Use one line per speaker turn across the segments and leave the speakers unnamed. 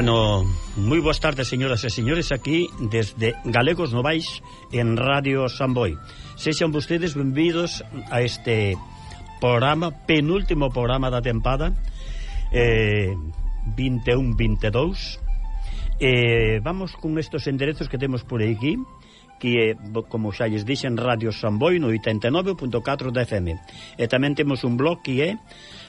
Bueno, moi boas tardes, señoras e señores, aquí desde Galegos Novais en Radio Samboy. Sexan vostedes benvidos a este programa, penúltimo programa da tempada, eh, 21-22. Eh, vamos con estos enderezos que temos por aquí, que é, como xa lles dixen, Radio Samboy no 89.4 da FM. E tamén temos un blog que é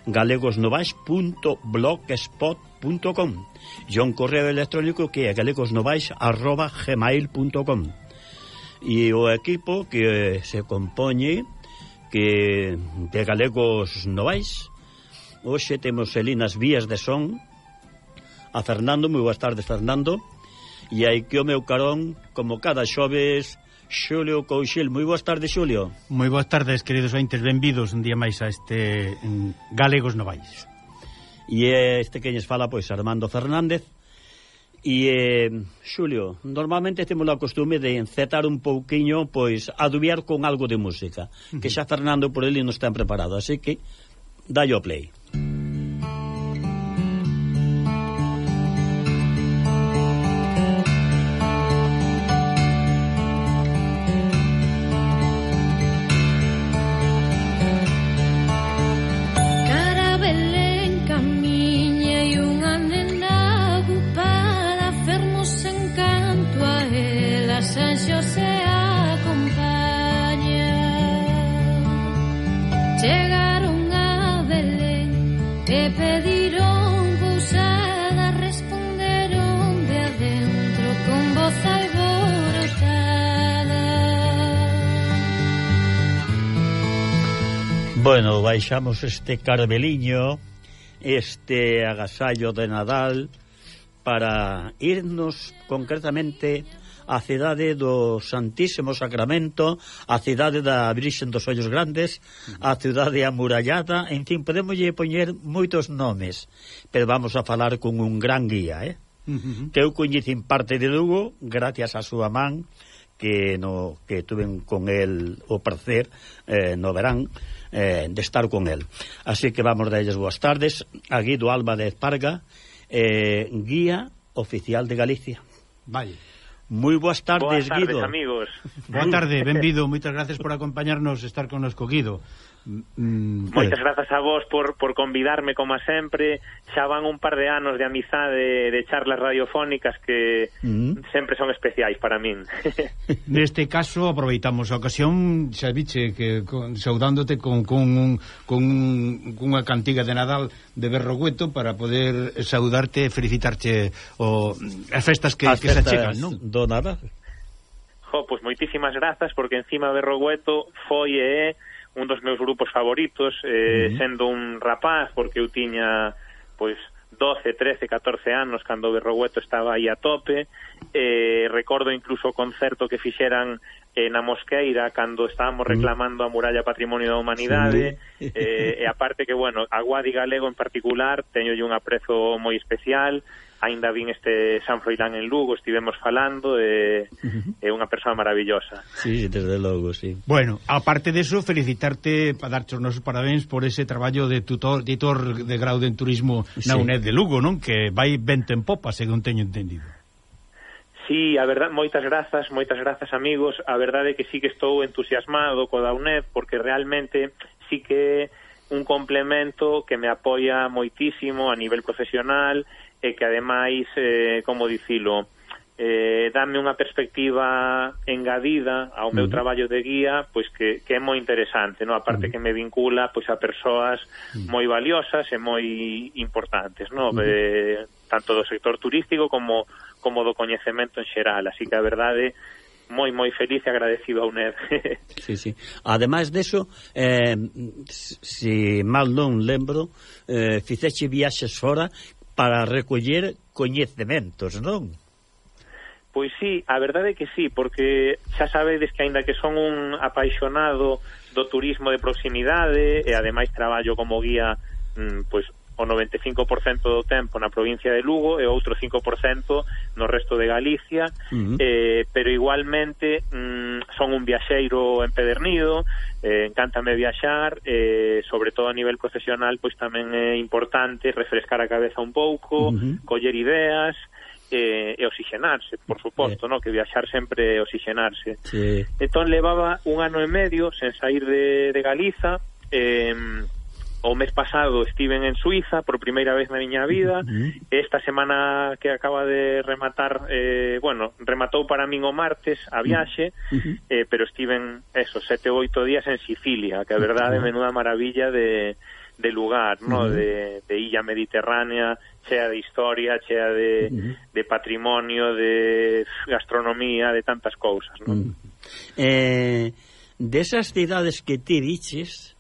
galegosnovais.blogspot.com e un correo electrónico que é galegosnovais.gmail.com e o equipo que se compoñe que de galegos novais hoxe temos Elinas Vías de Son. A Fernando, moi boas tardes Fernando. E aí que o meu carón como cada xoves Xulio Couchil. Moi boas tardes, Xulio.
Moi boas tardes, queridos ointes, benvidos un día máis a este Galegos Novais.
E este que lles fala, pois, Armando Fernández. E, eh, Xulio, normalmente temos a costume de encetar un pouquiño, pois, adubiar con algo de música, que xa Fernando por ele non está preparado, así que, dallo play. baixamos este carmeliño, este agasallo de Nadal, para irnos concretamente á cidade do Santísimo Sacramento, a cidade da Virxen dos Ollos Grandes, a cidade amurallada, en fin, podemos lle poñer moitos nomes, pero vamos a falar con un gran guía, eh? Que eu coñecin parte de Lugo gracias á súa man que no que tuven con el o prazer eh, no verán eh, de estar con él. Así que vamos darles boas tardes a Guido Álvarez Parga, eh, guía oficial de Galicia.
Vale.
Moi boas tardes,
boas tardes,
Guido.
amigos.
Boa tarde, benvido, moitas gracias por acompañarnos, estar connosco, Guido. Mm,
Moitas grazas a vos por, por convidarme como sempre Xa van un par de anos de amizade de charlas radiofónicas que
mm.
sempre son especiais para min
Neste caso aproveitamos a ocasión xa biche que con, saudándote con, con, un, con un, cunha cantiga de Nadal de Berrogueto para poder saudarte e felicitarte o, as festas que,
as
que
festas
se achegan non?
do Nadal
Jo, pois moitísimas grazas porque encima Berrogueto foi e eh, é un dos meus grupos favoritos, eh,
uh -huh.
sendo un rapaz, porque eu tiña pois 12, 13, 14 anos cando Berrogueto estaba aí a tope. Eh, recordo incluso o concerto que fixeran eh, na Mosqueira cando estábamos reclamando a muralla patrimonio da humanidade
sí.
eh, e aparte que, bueno, a Guadi Galego en particular teño un aprezo moi especial Ainda vin este San Froilán en Lugo, estivemos falando, e é unha persoa maravillosa.
Sí, desde logo, sí.
Bueno, aparte de eso, felicitarte, para darte os nosos parabéns por ese traballo de tutor, editor de grau en turismo na
sí.
UNED de Lugo, non? Que vai vento en popa, según teño entendido.
Sí, a verdad, moitas grazas, moitas grazas, amigos. A verdade é que sí que estou entusiasmado co da UNED, porque realmente sí que un complemento que me apoia moitísimo a nivel profesional e que ademais, eh, como dicilo, eh, dame unha perspectiva engadida ao meu
uh -huh.
traballo de guía, pois que, que é moi interesante, no? a parte uh -huh. que me vincula pois a persoas uh -huh. moi valiosas e moi importantes, no? Uh -huh. eh, tanto do sector turístico como como do coñecemento en xeral, así que a verdade moi moi feliz e agradecido a UNED.
sí, sí. Ademais deso, eh, si mal non lembro, eh, fixeche viaxes fora para recoller coñecementos, non?
Pois sí, a verdade é que sí, porque xa sabedes que aínda que son un apaixonado do turismo de proximidade e ademais traballo como guía mm, pois o 95% do tempo na provincia de Lugo e outro 5% no resto de Galicia, uh -huh. eh, pero igualmente mm, son un viaxeiro empedernido, eh, encántame viaxar, eh, sobre todo a nivel profesional, pois tamén é importante refrescar a cabeza un pouco, uh -huh. coller ideas, eh, e, e oxigenarse, por suposto, eh. no? que viaxar sempre é oxigenarse. Sí. Entón levaba un ano e medio sen sair de, de Galiza, eh, o mes pasado estiven en Suiza por primeira vez na miña vida. Esta semana que acaba de rematar, eh, bueno, rematou para min o martes a viaxe, uh -huh. eh, pero estiven, eso, sete ou oito días en Sicilia, que a verdade, menuda maravilla de, de lugar, no? Uh -huh. de, de illa mediterránea, chea de historia, chea de, uh -huh. de patrimonio, de gastronomía, de tantas cousas, no? Uh -huh.
eh, desas cidades que ti diches,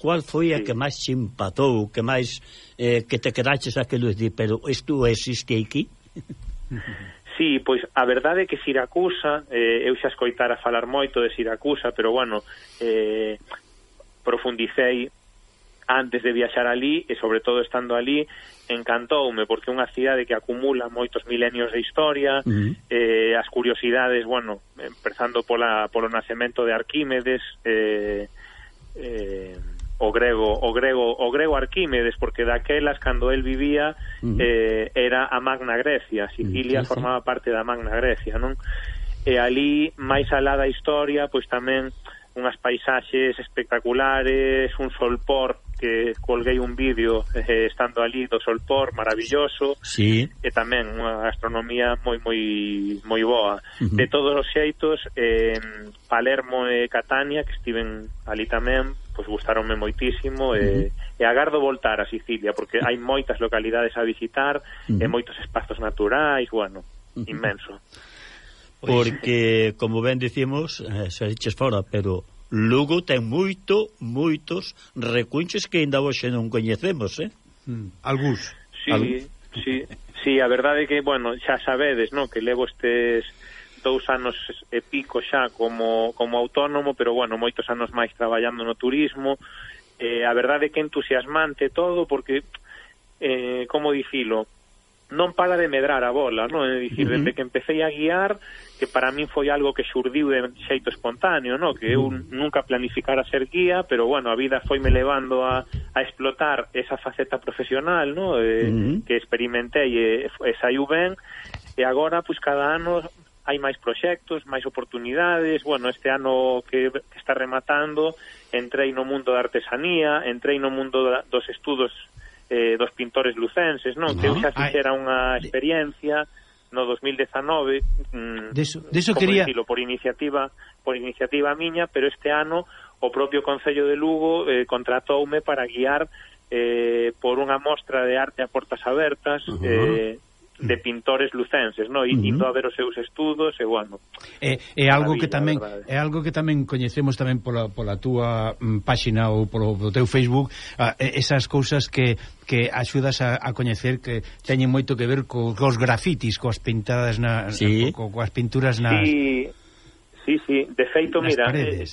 Cual foi a sí. que máis te empatou, que máis eh, que te quedaches aquilo de di, pero isto existe aquí?
Sí, pois a verdade é que Siracusa, eh, eu xa escoitara falar moito de Siracusa, pero bueno, eh, profundicei antes de viaxar ali e sobre todo estando ali encantoume porque é unha cidade que acumula moitos milenios de historia uh -huh. eh, as curiosidades, bueno empezando pola, polo nacemento de Arquímedes eh, eh, o grego o grego o grego Arquímedes porque daquelas cando el vivía uh -huh. eh, era a Magna Grecia, mm, Sicilia uh -huh. formaba parte da Magna Grecia, non? E ali máis alá da historia, pois tamén unhas paisaxes espectaculares, un solpor que colguei un vídeo eh, estando ali do solpor maravilloso
sí.
e tamén unha astronomía moi moi moi boa. Uh -huh. De todos os xeitos, eh, Palermo e Catania, que estiven ali tamén, pois pues, gustaronme moitísimo uh -huh. e, e agardo voltar a Sicilia porque hai moitas localidades a visitar uh -huh. e moitos espazos naturais, bueno, uh -huh. inmenso.
Porque, como ben dicimos, eh, se eches fora, pero Lugo ten moito, moitos recunches que ainda hoxe non coñecemos, eh?
Mm. Algús.
Sí, Algú. sí, sí, a verdade é que, bueno, xa sabedes, no, que levo estes dous anos e pico xa como, como autónomo, pero, bueno, moitos anos máis traballando no turismo, eh, a verdade é que entusiasmante todo, porque, eh, como dicilo, non para de medrar a bola, non? É dicir, uh -huh. desde que empecé a guiar, que para min foi algo que xurdiu de xeito espontáneo, non? Que eu nunca planificara ser guía, pero bueno, a vida foi me levando a, a explotar esa faceta profesional, non? Eh, uh -huh. Que experimentei e, e saiu ben, e agora, pois, cada ano hai máis proxectos, máis oportunidades, bueno, este ano que, que está rematando, entrei no mundo da artesanía, entrei no mundo da, dos estudos eh, dos pintores lucenses, non? No, que eu xa fixera unha experiencia no 2019 mm,
deso, deso quería...
Dicilo, por iniciativa por iniciativa miña, pero este ano o propio Concello de Lugo eh, contratoume para guiar eh, por unha mostra de arte a portas abertas uh -huh. eh, de mm. pintores lucenses, no? indo a ver os seus estudos e bueno.
É, é algo que tamén é algo que tamén coñecemos tamén pola, pola túa mm, páxina ou polo, polo teu Facebook, a, esas cousas que que axudas a, a coñecer que teñen moito que ver co, cos grafitis, coas pintadas na, sí. co, coas pinturas nas
sí. Sí, sí, de feito, mira, eh,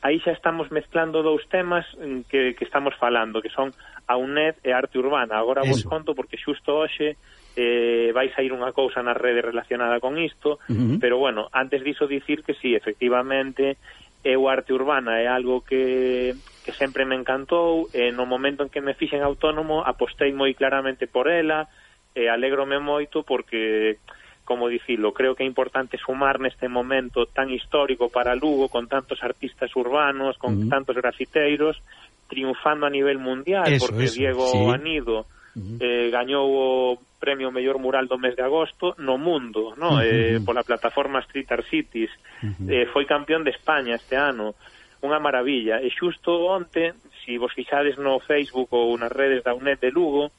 aí xa estamos mezclando dous temas mm, que, que estamos falando, que son a UNED e arte urbana. Agora Eso. vos conto porque xusto hoxe eh, vai sair unha cousa na rede relacionada con isto, uh -huh. pero bueno, antes diso dicir que sí, efectivamente, é o arte urbana, é algo que, que sempre me encantou, e no momento en que me fixen autónomo apostei moi claramente por ela, e alegrome moito porque como dicilo, creo que é importante sumar neste momento tan histórico para Lugo con tantos artistas urbanos, con uh -huh. tantos grafiteiros, triunfando a nivel mundial, eso, porque eso, Diego sí. Anido uh -huh. eh, gañou o premio mellor mural do mes de agosto no mundo, no? Uh -huh. eh, pola plataforma Street Art Cities, uh -huh. eh, foi campeón de España este ano, unha maravilla. E xusto onte, se si vos fixades no Facebook ou nas redes da UNED de Lugo,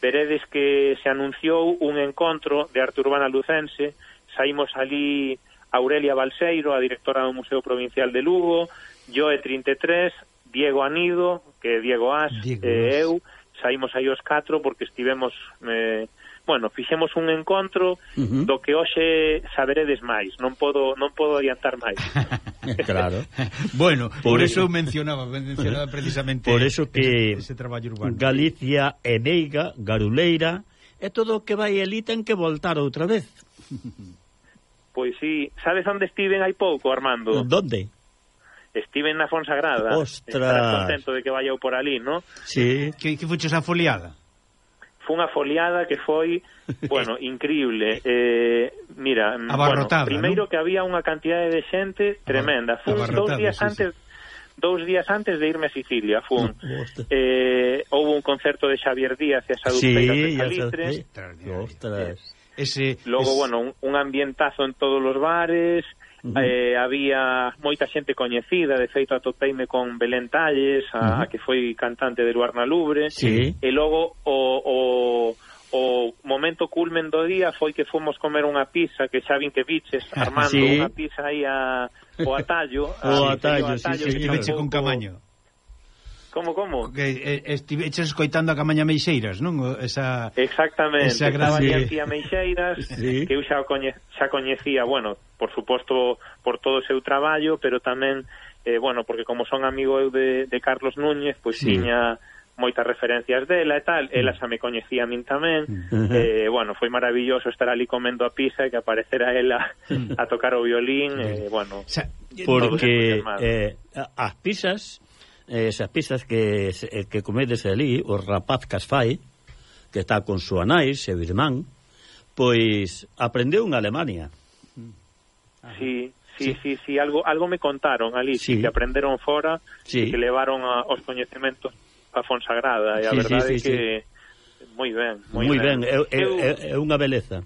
veredes que se anunciou un encontro de arte urbana lucense, saímos ali Aurelia Balseiro, a directora do Museo Provincial de Lugo, Joe 33, Diego Anido, que é Diego As,
Diego eh,
eu, saímos aí os catro porque estivemos eh, bueno, fixemos un encontro
uh -huh.
do que hoxe saberedes máis, non podo non podo adiantar máis.
claro.
bueno, por,
por
eso mencionaba, mencionaba precisamente
Por eso que
ese, ese traballo urbano.
Galicia e Meiga, Garuleira, é todo o que vai elí ten que voltar outra vez.
pois sí, sabes onde estiven hai pouco, Armando?
Donde?
Estiven na Fonsagrada.
Ostras.
Estarás contento de que vaya eu por ali, no?
Sí.
Que, que fuches a foliada?
Fue unha foliada que foi, bueno, increíble. Eh, mira, mm,
Abarrotada,
bueno, primeiro
¿no?
que había unha cantidade de xente tremenda. Fun dous días
sí,
antes sí dous días antes de irme a Sicilia fun eh, houve un concerto de Xavier Díaz e a
Saúl
sí, de
Salitres Ostras,
Ese,
Logo,
es...
bueno, un, un ambientazo en todos os bares Uh -huh. eh, había moita xente coñecida, de feito atopeime con Belén Talles, a, uh -huh. a que foi cantante de Luarna Lubre,
sí.
e logo o, o o momento culmen do día foi que fomos comer unha pizza que xa vin que biches ah, armando
sí.
unha pizza aí a, o atallo,
o atallo,
a, sí,
atallo sí, sí,
que
sí,
sí. con camaño.
Como, como?
Que eh, estiveches escoitando a Camaña Meixeiras, non? Esa,
Exactamente,
esa
grava
sí.
aquí a Meixeiras,
sí.
que eu xa, coñe, xa coñecía, bueno, por suposto, por todo o seu traballo, pero tamén, eh, bueno, porque como son amigo eu de, de Carlos Núñez, pois
sí.
tiña moitas referencias dela e tal, ela xa me coñecía a min tamén, uh -huh. eh, bueno, foi maravilloso estar ali comendo a pizza e que aparecera ela a tocar o violín, uh -huh. eh, bueno...
Xa,
porque eh, as pizzas Eh, esas pizzas que, eh, que comedes ali, o rapaz cas fai, que está con súa nai, seu irmán, pois aprendeu en Alemania. Ah.
Sí, sí, sí, sí, sí algo algo me contaron ali,
sí.
que aprenderon fora,
sí.
que levaron a, os coñecementos a Fonsagrada, e a
sí,
verdade
sí, sí,
que... Sí. Moi ben, moi,
moi ben. ben. É,
é,
é, é unha beleza.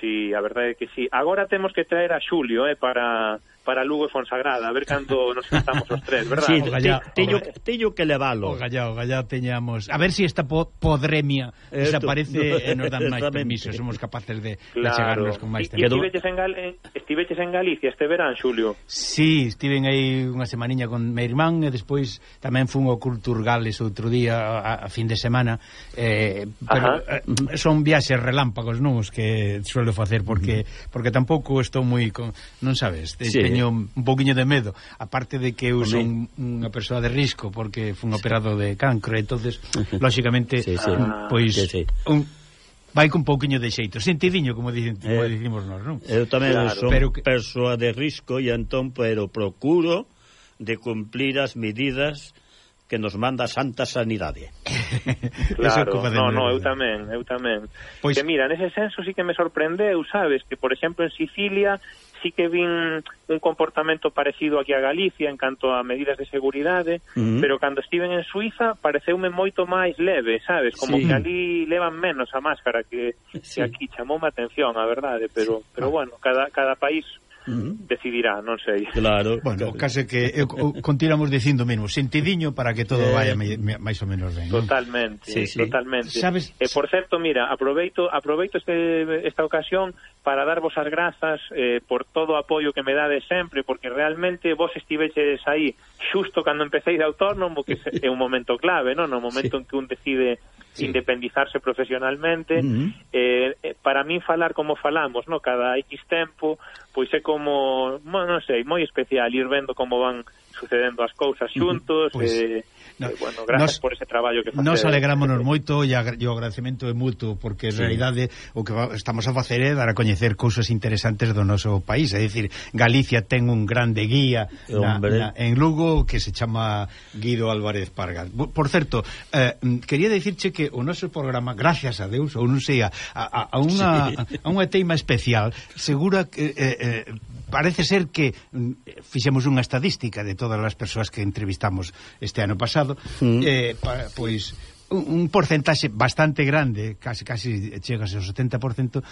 Sí, a verdade é que sí. Agora temos que traer a Xulio, eh, para para Lugo e Fonsagrada, a ver cando nos sentamos os tres, verdad?
Sí,
gallá,
teño, teño que levalo.
O gallá, o gallá teñamos... A ver se si esta po podremia
Esto,
desaparece no, e nos dan máis permiso, somos capaces de
claro.
chegarnos con máis tempo.
Estiveches en, Gal estiveches en Galicia este verán, Xulio?
Sí, estiven aí unha semaniña con meu irmán e despois tamén fun ao Cultur Gales outro día a, a fin de semana eh, pero
Ajá.
eh, son viaxes relámpagos non os que suelo facer porque porque tampouco estou moi con, non sabes,
sí.
teño teño un poquinho de medo, aparte de que eu
Home.
son unha persoa de risco porque fun sí. operado de cancro, entonces lógicamente
sí, sí.
Ah,
pois
sí, sí.
un vai con pouquiño de xeito, sentidiño como dicen,
eh,
dicimos nós, non?
Eu tamén
claro,
son
pero que...
persoa de risco e entón pero procuro de cumplir as medidas que nos manda a Santa Sanidade.
claro, no, no, eu tamén, eu tamén.
Pois...
Que mira, nese senso sí que me sorprendeu, sabes, que por exemplo en Sicilia sí que vin un comportamento parecido aquí a Galicia en canto a medidas de seguridade,
uh -huh.
pero cando estiven en Suiza pareceume moito máis leve, sabes? Como
sí.
que ali levan menos a máscara que,
sí.
que aquí chamoume atención, a verdade, pero sí. pero bueno, cada cada país
Uh -huh.
decidirá, non sei.
Claro.
Bueno, case que eu continuamos dicindo mesmo, sentidiño para que todo
eh,
vaya máis ou menos ben.
Totalmente, ¿no?
sí, sí.
totalmente.
Sabes...
E eh, por certo, mira, aproveito aproveito este, esta ocasión para darvos as grazas eh, por todo o apoio que me dades sempre, porque realmente vos estiveches aí xusto cando empecéis de autónomo, que é un momento clave, non? No momento sí. en que un decide
sí.
independizarse profesionalmente.
Uh
eh, -huh. eh, para min falar como falamos, no cada X tempo, pois é como, bueno, non sei, moi especial ir vendo como van sucedendo as cousas xuntos, uh -huh.
pois...
eh,
No,
eh, bueno, gracias
nos,
por ese traballo que facedes.
Nos alegrámonos moito e, agra e o agradecemento é mutuo, porque en
sí.
realidade o que estamos a facer é dar a coñecer cousas interesantes do noso país, é dicir, Galicia ten un grande guía na, na, en Lugo que se chama Guido Álvarez Parga. Por certo, eh, quería dicirche que o noso programa, gracias a Deus, ou non sei, a, a, a, unha,
sí.
a unha teima especial, segura que... Eh, eh, parece ser que mm, fixemos unha estadística de todas as persoas que entrevistamos este ano pasado,
mm.
eh, pa, pois un porcentaxe bastante grande, casi casi chegas ao 70%,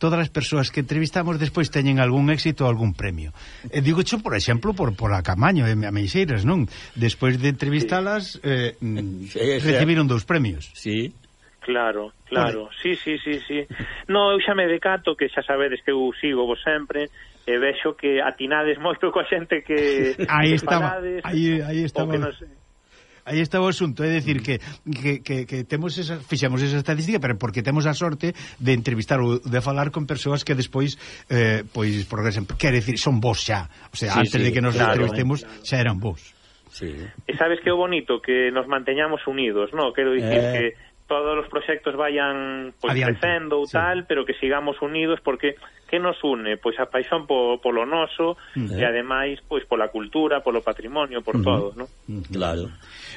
todas as persoas que entrevistamos despois teñen algún éxito ou algún premio. E digo cho, por exemplo, por por a Camaño e a Meixeiras, non? Despois de entrevistalas eh, mm,
sí,
recibiron dous premios.
Sí.
Claro, claro, vale. sí, sí, sí, sí. No, eu xa me decato que xa sabedes que eu sigo vos sempre e vexo que atinades moito coa xente que
Aí estaba, aí aí estaba.
Nos...
Aí está o asunto, é dicir mm. que, que, que, que temos esa, fixemos esa estadística pero porque temos a sorte de entrevistar ou de falar con persoas que despois eh, pois progresen, quer dicir, son vos xa, o sea,
sí,
antes
sí,
de que nos
claro,
entrevistemos claro. xa eran vos.
Sí.
E sabes que é o bonito que nos manteñamos unidos, no? Quero dicir
eh...
que todos os proxectos vayan pois,
Adiante,
crecendo ou
sí.
tal, pero que sigamos unidos porque que nos une? Pois a paixón po, polo noso
uh -huh.
e ademais pois pola cultura, polo patrimonio, por uh -huh. todo, ¿no?
Claro.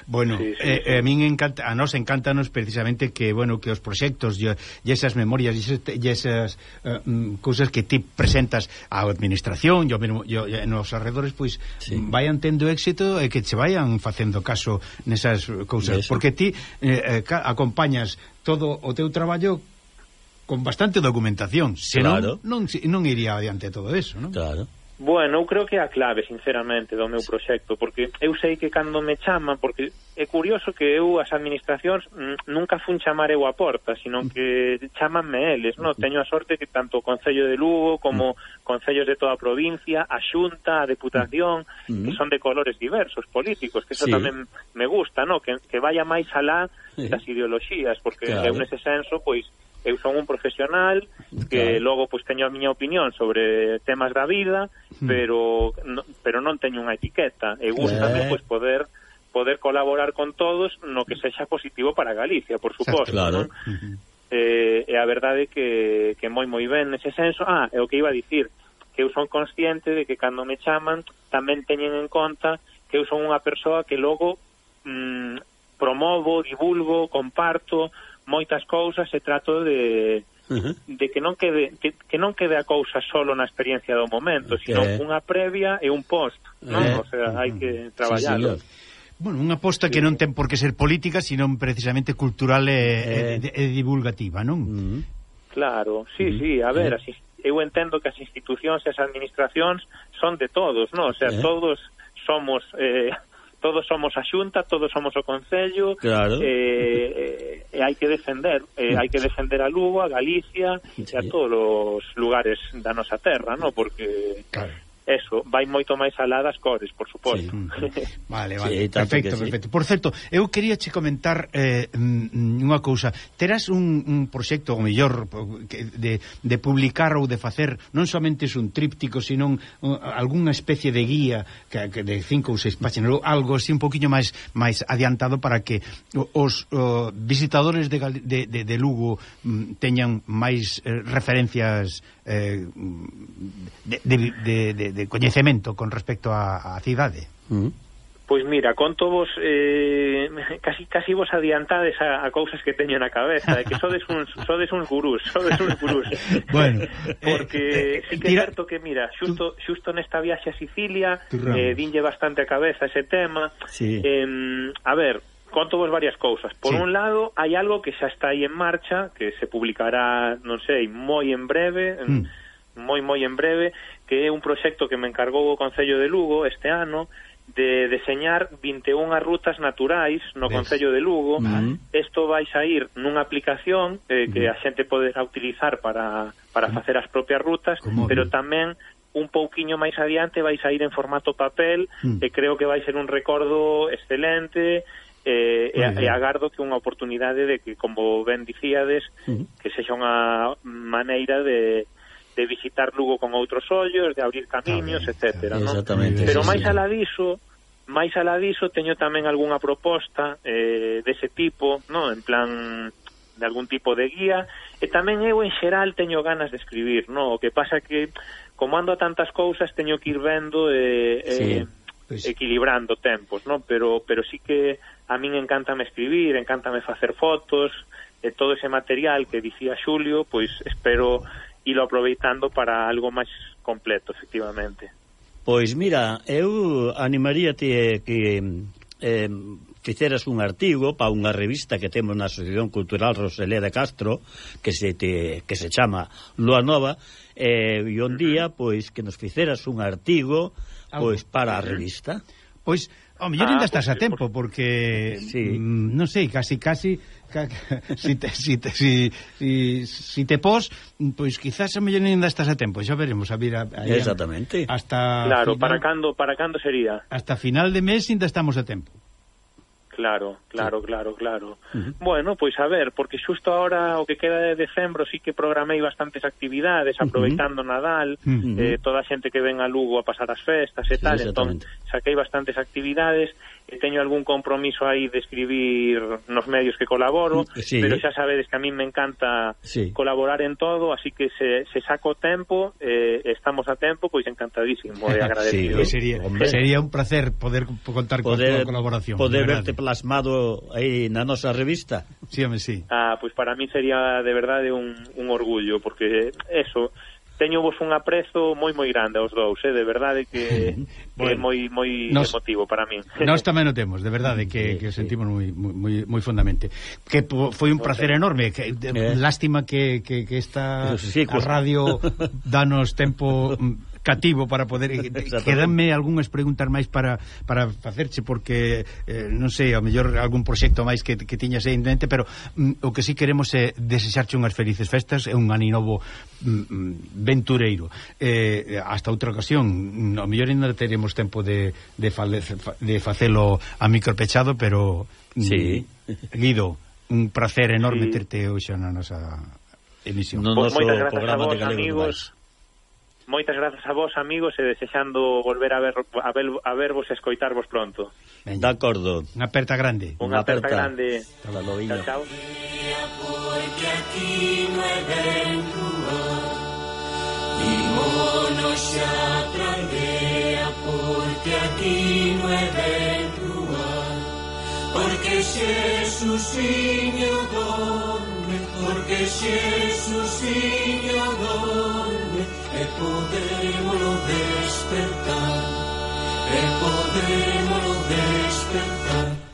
Bueno,
sí, sí,
eh,
sí.
Eh, a min encanta a nos encanta nos precisamente que bueno, que os proxectos e esas memorias e esas uh, cousas que ti presentas á administración, yo mesmo yo, nos arredores pois
sí.
vayan tendo éxito e que che vayan facendo caso nesas cousas, porque ti eh, eh acompañas todo o teu traballo con bastante documentación, senón
claro.
non, non iría adiante todo eso, non?
Claro.
Bueno, eu creo que é a clave, sinceramente, do meu proxecto, porque eu sei que cando me chaman, porque é curioso que eu as administracións nunca fun chamar eu a porta, sino mm. que chamanme eles, no? Mm. Teño a sorte que tanto o Concello de Lugo como mm. concellos de toda a provincia, a Xunta, a Deputación, que son de colores diversos, políticos, que eso
sí.
tamén me gusta, no? Que, que vaya máis alá das ideoloxías, porque
claro.
eu nese senso, pois, eu son un profesional que
claro.
logo pois teño a miña opinión sobre temas da vida, hmm. pero no, pero non teño unha etiqueta. E gustame
eh.
pois poder poder colaborar con todos no que sexa positivo para Galicia, por suposto,
claro.
non? Eh, e a verdade que que moi moi ben nese senso. Ah, é o que iba a dicir, que eu son consciente de que cando me chaman tamén teñen en conta que eu son unha persoa que logo mm, promovo, divulgo, comparto moitas cousas e trato de de que non quede que, que non quede a cousa solo na experiencia do momento, okay.
sino
unha previa e un post, non?
Eh.
O sea, hai que traballar.
Sí,
Bueno, unha aposta que non ten por que ser política, sino precisamente cultural e,
eh...
e, e divulgativa, non?
Mm.
Claro, sí, mm. Sí, a ver, eh... así, eu entendo que as institucións e as administracións son de todos, non? O sea,
eh...
todos somos eh, todos somos a Xunta, todos somos o Concello,
claro.
eh, eh, hai que defender, eh, hai que defender a Lugo, a Galicia, sí. e a todos os lugares da nosa terra, no? porque
claro
eso, vai moito máis alá das cores, por suposto.
Sí.
Vale,
vale,
sí,
perfecto, sí.
perfecto. Por certo, eu quería che comentar eh, mm, mm, unha cousa. Terás un, un proxecto, ou mellor, de, de publicar ou de facer, non somente un tríptico, sino uh, algunha especie de guía que, que de cinco ou seis páxinas, algo así un poquinho máis máis adiantado para que os uh, visitadores de, de, de, de Lugo um, teñan máis eh, referencias eh, de, de, de, de de coñecemento con respecto á cidade?
Mm.
Pois mira, conto vos eh, casi casi vos adiantades a, a cousas que teño na cabeza, de que sodes uns sodes uns gurús, sodes uns gurús.
bueno, eh,
porque
eh, eh,
sí que
tira, é
certo que mira, xusto xusto nesta viaxe a Sicilia, eh, dinlle bastante a cabeza ese tema.
Sí.
Eh, a ver, conto vos varias cousas. Por
sí.
un lado, hai algo que xa está aí en marcha, que se publicará, non sei, moi en breve, mm moi moi en breve que é un proxecto que me encargou o Concello de Lugo este ano de deseñar 21 rutas naturais no
¿ves?
Concello de Lugo.
Mm-hmm.
Isto uh -huh. vai sair nunha aplicación eh, que mm-hmm. a xente poderá utilizar para, para facer as propias rutas,
Como
pero tamén un pouquiño máis adiante vai sair en formato papel
mm.
e creo que vai ser un recordo excelente eh, e,
e,
e agardo que unha oportunidade de que, como ben dicíades,
mm.
que sexa unha maneira de de visitar Lugo con outros ollos, de abrir camiños,
tamén,
etcétera, non? Pero
sí,
máis
sí.
alá diso, máis alá diso teño tamén algunha proposta eh, dese tipo, ¿no? En plan de algún tipo de guía e tamén eu en xeral teño ganas de escribir, ¿no? O que pasa que como ando a tantas cousas teño que ir vendo e,
sí,
pues...
equilibrando tempos, ¿no? Pero pero sí que a min encántame escribir, encántame facer fotos, e todo ese material que dicía Xulio, pois espero e lo aproveitando para algo máis completo, efectivamente.
Pois mira, eu animaríate eh, que eh, ficeras un artigo para unha revista que temos na Asociación Cultural Roselé de Castro que se te, que se chama Lua Nova eh, e un día pois que nos ficeras un artigo pois para a revista.
Pois Home, yo
ah,
ainda estás a tempo porque
sí.
mm, non sei, casi casi ca, si te si te si, si, si te pos, pois quizás a mellor ainda estás a tempo, xa veremos a vir a, a
Exactamente.
Hasta
Claro,
final,
para cando para cando sería?
Hasta final de mes ainda estamos a tempo.
Claro, claro, sí. claro, claro. Uh -huh. Bueno, pois a ver, porque xusto ahora o que queda de decembro sí que programei bastantes actividades, aproveitando uh -huh. Nadal,
uh -huh.
eh, toda a xente que ven a Lugo a pasar as festas e
sí,
tal, entón saquei bastantes actividades e teño algún compromiso aí de escribir nos medios que colaboro,
sí.
pero xa sabedes que a mí me encanta
sí.
colaborar en todo, así que se, se saco tempo, eh, estamos a tempo, pois encantadísimo e agradecido.
sí, sería,
hombre.
sería un placer poder contar poder, con a colaboración.
Poder verte plasmado aí na nosa revista.
Sí, home, sí.
Ah, pois para mí sería de verdade un, un orgullo, porque eso teño vos un aprezo moi moi grande aos dous, eh, de verdade que, bueno, que é moi moi
nos,
emotivo para min.
Nós tamén o temos, de verdade que, sí, que o sentimos moi sí. moi moi fondamente. Que po, foi un placer enorme, que, de,
eh.
lástima que, que, que esta
sí, pues.
a radio danos tempo mm, cativo para poder quedanme algunhas preguntas máis para para facerche porque eh, non sei, ao mellor algún proxecto máis que, que tiñas aí en mente, pero mm, o que si sí queremos é desexarche unhas felices festas e un aninovo mm, mm, ventureiro. Eh, hasta outra ocasión, mm, ao mellor ainda teremos tempo de de, fale, de facelo a micropechado, pero mm,
Sí.
Guido, un placer enorme
sí.
terte hoxe na nosa emisión.
No, no,
moitas grazas a vos, amigos. Moitas grazas a vos, amigos, e desexando volver a ver a, ver, a vervos e escoitarvos pronto.
Ben, de acordo.
Unha aperta grande.
Unha aperta, aperta grande.
Hasta logo,
chao, chao.
Porque aquí no é ventura, Vimonos xa tardea, porque aquí no é ventura, Porque Xesusiño dona, porque Xesús viña dorme e podémolo despertar, e podémolo despertar.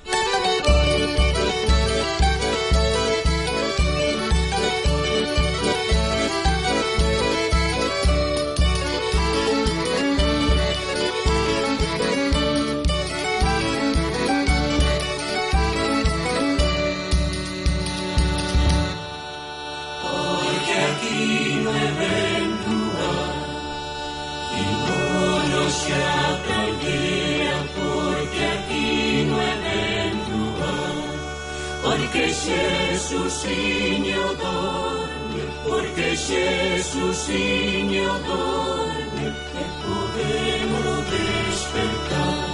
Jésus Signor donne, porque Jésus Signor donne, que podemos despertar,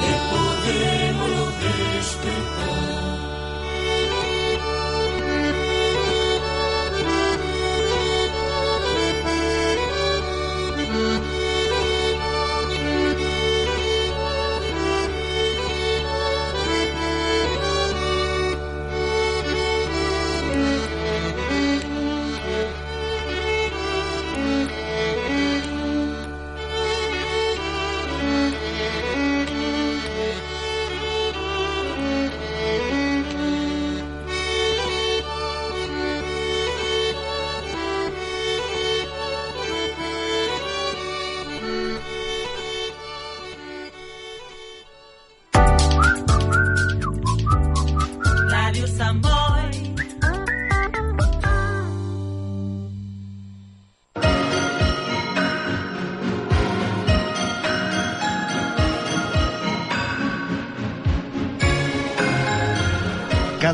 que podemos despertar.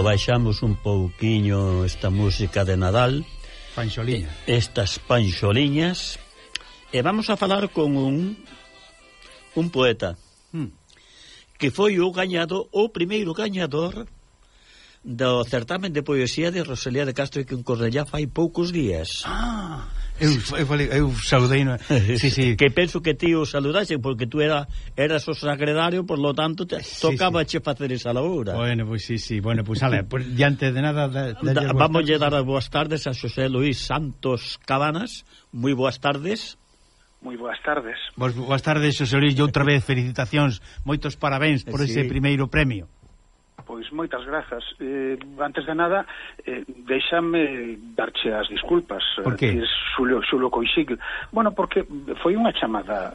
Cando baixamos un pouquiño esta música de Nadal
Panxoliña.
Estas panxoliñas E vamos a falar con un un poeta
hmm.
que foi o gañado o primeiro gañador do certamen de poesía de Rosalía de Castro que en Cornellá fai poucos días.
Ah! Eu, eu falei, eu saudei, no... sí, sí.
Que penso que ti o saludaxe porque tú era eras o sagredario por lo tanto te
sí,
tocaba sí. che facer esa labora
Bueno, pois pues, sí, sí. Bueno, pois pues, ale, pues, diante de nada da,
da, vamos lle dar as boas tardes a Xosé Luís Santos Cabanas. Moi boas tardes.
Moi boas tardes.
Boas, boas tardes, Xosé Luís, e outra vez felicitacións, moitos parabéns por eh,
sí.
ese primeiro premio.
Pois moitas grazas. Eh, antes de nada, eh, déxame darche as disculpas.
Por que?
Eh, xulo, xulo Coixig. Bueno, porque foi unha chamada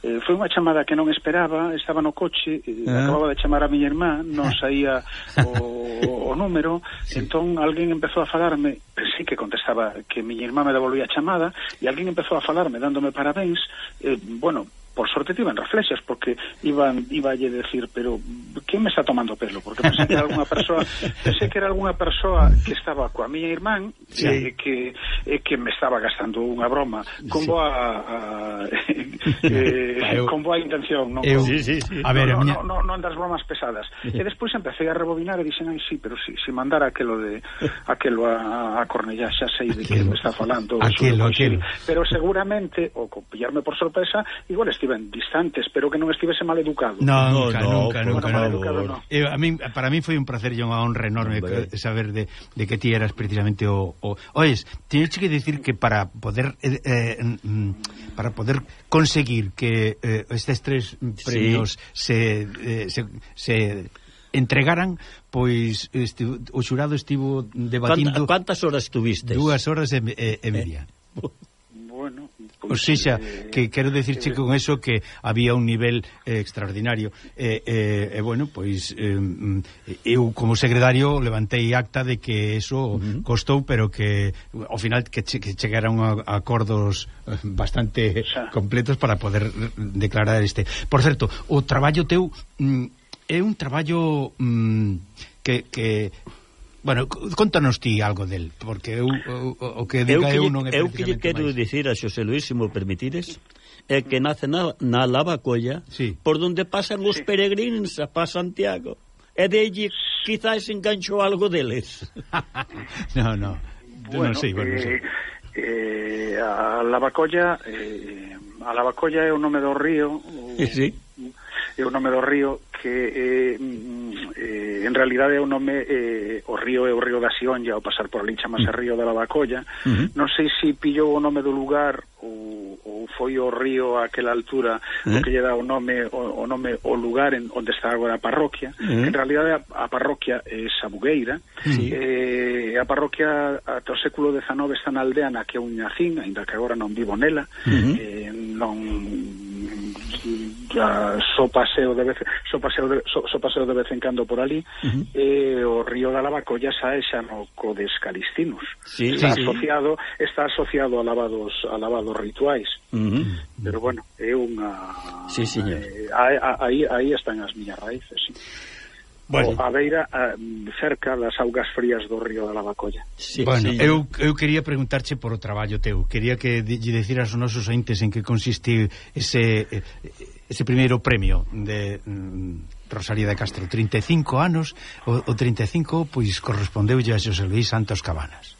eh, foi unha chamada que non esperaba, estaba no coche, eh,
ah.
acababa de chamar a miña irmá, non saía o, o número, sí. entón alguén empezou a falarme, pensei que contestaba que miña irmá me devolvía a chamada, e alguén empezou a falarme dándome parabéns, eh, bueno, por sorte tiven reflexas porque iban iba a decir pero que me está tomando pelo porque pensei que era algunha persoa pensei que era algunha persoa que estaba coa miña irmán
sí.
e que, e que me estaba gastando unha broma con sí. boa a, eh,
eu,
con boa intención non,
eu,
con,
sí, sí, sí.
A ver,
no,
miña...
no, no, non das bromas pesadas e despois empecé a rebobinar e dixen ai sí, pero si, sí, si mandara aquelo de aquelo a, a Cornellá xa sei de que me está falando
aquelo, aquelo.
pero seguramente, o con pillarme por sorpresa igual estiven distantes, pero que non estivese mal educado.
No,
no
nunca,
no,
nunca, nunca,
bueno,
nunca,
no.
No. Eh, a mí, para mí foi un placer e unha honra enorme
Hombre.
saber de, de que ti eras precisamente o... o... Oes, tienes que decir que para poder eh, eh, para poder conseguir que eh, estes tres premios sí. se, eh, se, se entregaran, pois este, o xurado estivo debatindo...
Quanta, Quantas horas estuviste?
Dúas horas e, e, e media.
Eh.
O sexa, que quero dicirche con eso que había un nivel eh, extraordinario. E, eh, eh, eh, bueno, pois, eh, eu como secretario levantei acta de que eso uh -huh. costou, pero que ao final que, che, que chegaron a, a acordos eh, bastante completos para poder declarar este. Por certo, o traballo teu mm, é un traballo mm, que... que Bueno, contanos ti algo del, porque eu o, o que diga eu,
que,
eu non é
Eu que lle quero
máis.
dicir a Xosé Luís, se me permitides, é que nace na, na Lavacolla,
sí.
por donde pasan os
sí.
peregrinos a pa Santiago. E de allí quizás enganchou algo deles.
no, no.
Bueno,
non sei, bueno, non sei.
Eh, a Lavacolla, eh, a Lavacolla eh, é o nome do río. O,
sí.
O, é o nome do río que eh, mm, eh, en realidad é o nome eh, o río é o río da Sionlla ao pasar por ali chamase mm. río da Lavacolla
uh mm-hmm. -huh.
non sei se si pillou o nome do lugar ou, ou foi o río a aquela altura
uh -huh.
o mm-hmm. que lle dá o nome o, o nome o lugar en onde está agora a parroquia
uh -huh.
en realidad a, a parroquia é Sabugueira
uh -huh.
eh, a parroquia ata o século XIX está na aldea na que eu nacín, ainda que agora non vivo nela
uh -huh.
eh, non ya, só so paseo de vez só so paseo de, só, so, só paseo de vez en cando por ali
uh eh, -huh.
e o río da Lava Colla sae xa no Codes Calistinus
sí,
está
sí,
asociado sí. está asociado a lavados a lavados rituais
uh -huh.
pero bueno é unha
sí, señor.
Eh, aí aí están as miñas raíces sí.
Bueno.
A beira a, eh, cerca das augas frías do río da Lavacolla.
Sí,
bueno,
sí.
eu eu quería preguntarche por o traballo teu. Quería que lle de, aos nosos ointes en que consiste ese eh, ese primeiro premio de mm, Rosalía de Castro, 35 anos, o, o 35 pois correspondeulle a José Luis Santos Cabanas.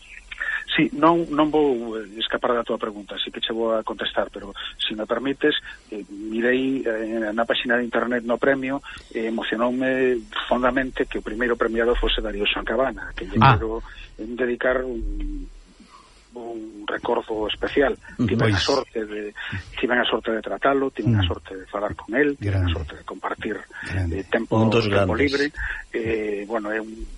Sí, non, non vou eh, escapar da tua pregunta, así que che vou a contestar, pero se me permites, eh, mirei eh, na página de internet no premio, eh, emocionoume fondamente que o primeiro premiado fose Darío Sancabana, que lle
ah.
quero eh, dedicar un, un recordo especial. Tive
pois.
a sorte de tiven a sorte de tratalo, tiven
mm.
a sorte de falar con el, tiven a sorte de compartir
Grande.
eh, tempo, tempo
grandes.
libre. Eh, bueno, é un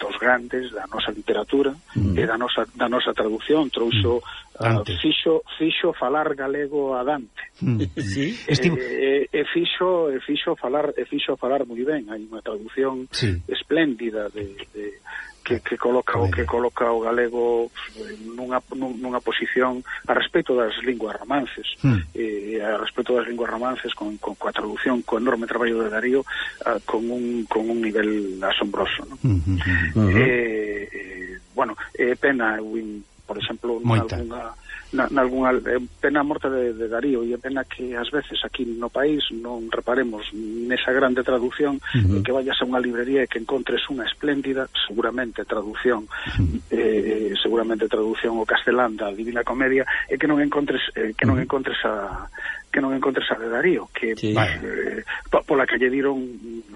dos grandes da nosa literatura
mm.
e da nosa, da nosa traducción trouxo mm.
ah, Dante.
Uh, fixo, fixo falar galego a Dante
mm.
sí?
Estivo...
e, e, e, fixo, e fixo falar e fixo falar moi ben hai unha traducción
sí.
espléndida de, de, que, que coloca o que coloca o galego eh, nunha, nunha posición a respecto das linguas romances
hmm.
e a respecto das linguas romances con, con, coa traducción, co enorme traballo de Darío a, con, un, con un nivel asombroso ¿no?
uh -huh. Uh
-huh.
Eh, eh, bueno, é eh, pena eu, por exemplo,
Moita.
algunha na, nalgúna eh, pena a morte de, de Darío e é pena que ás veces aquí no país non reparemos nesa grande traducción uh -huh. que vayas a unha librería e que encontres unha espléndida seguramente traducción uh -huh. eh, seguramente traducción o castelán da Divina Comedia e que non encontres eh, que non encontres a que non encontres a de Darío que
sí.
eh, pola que lle diron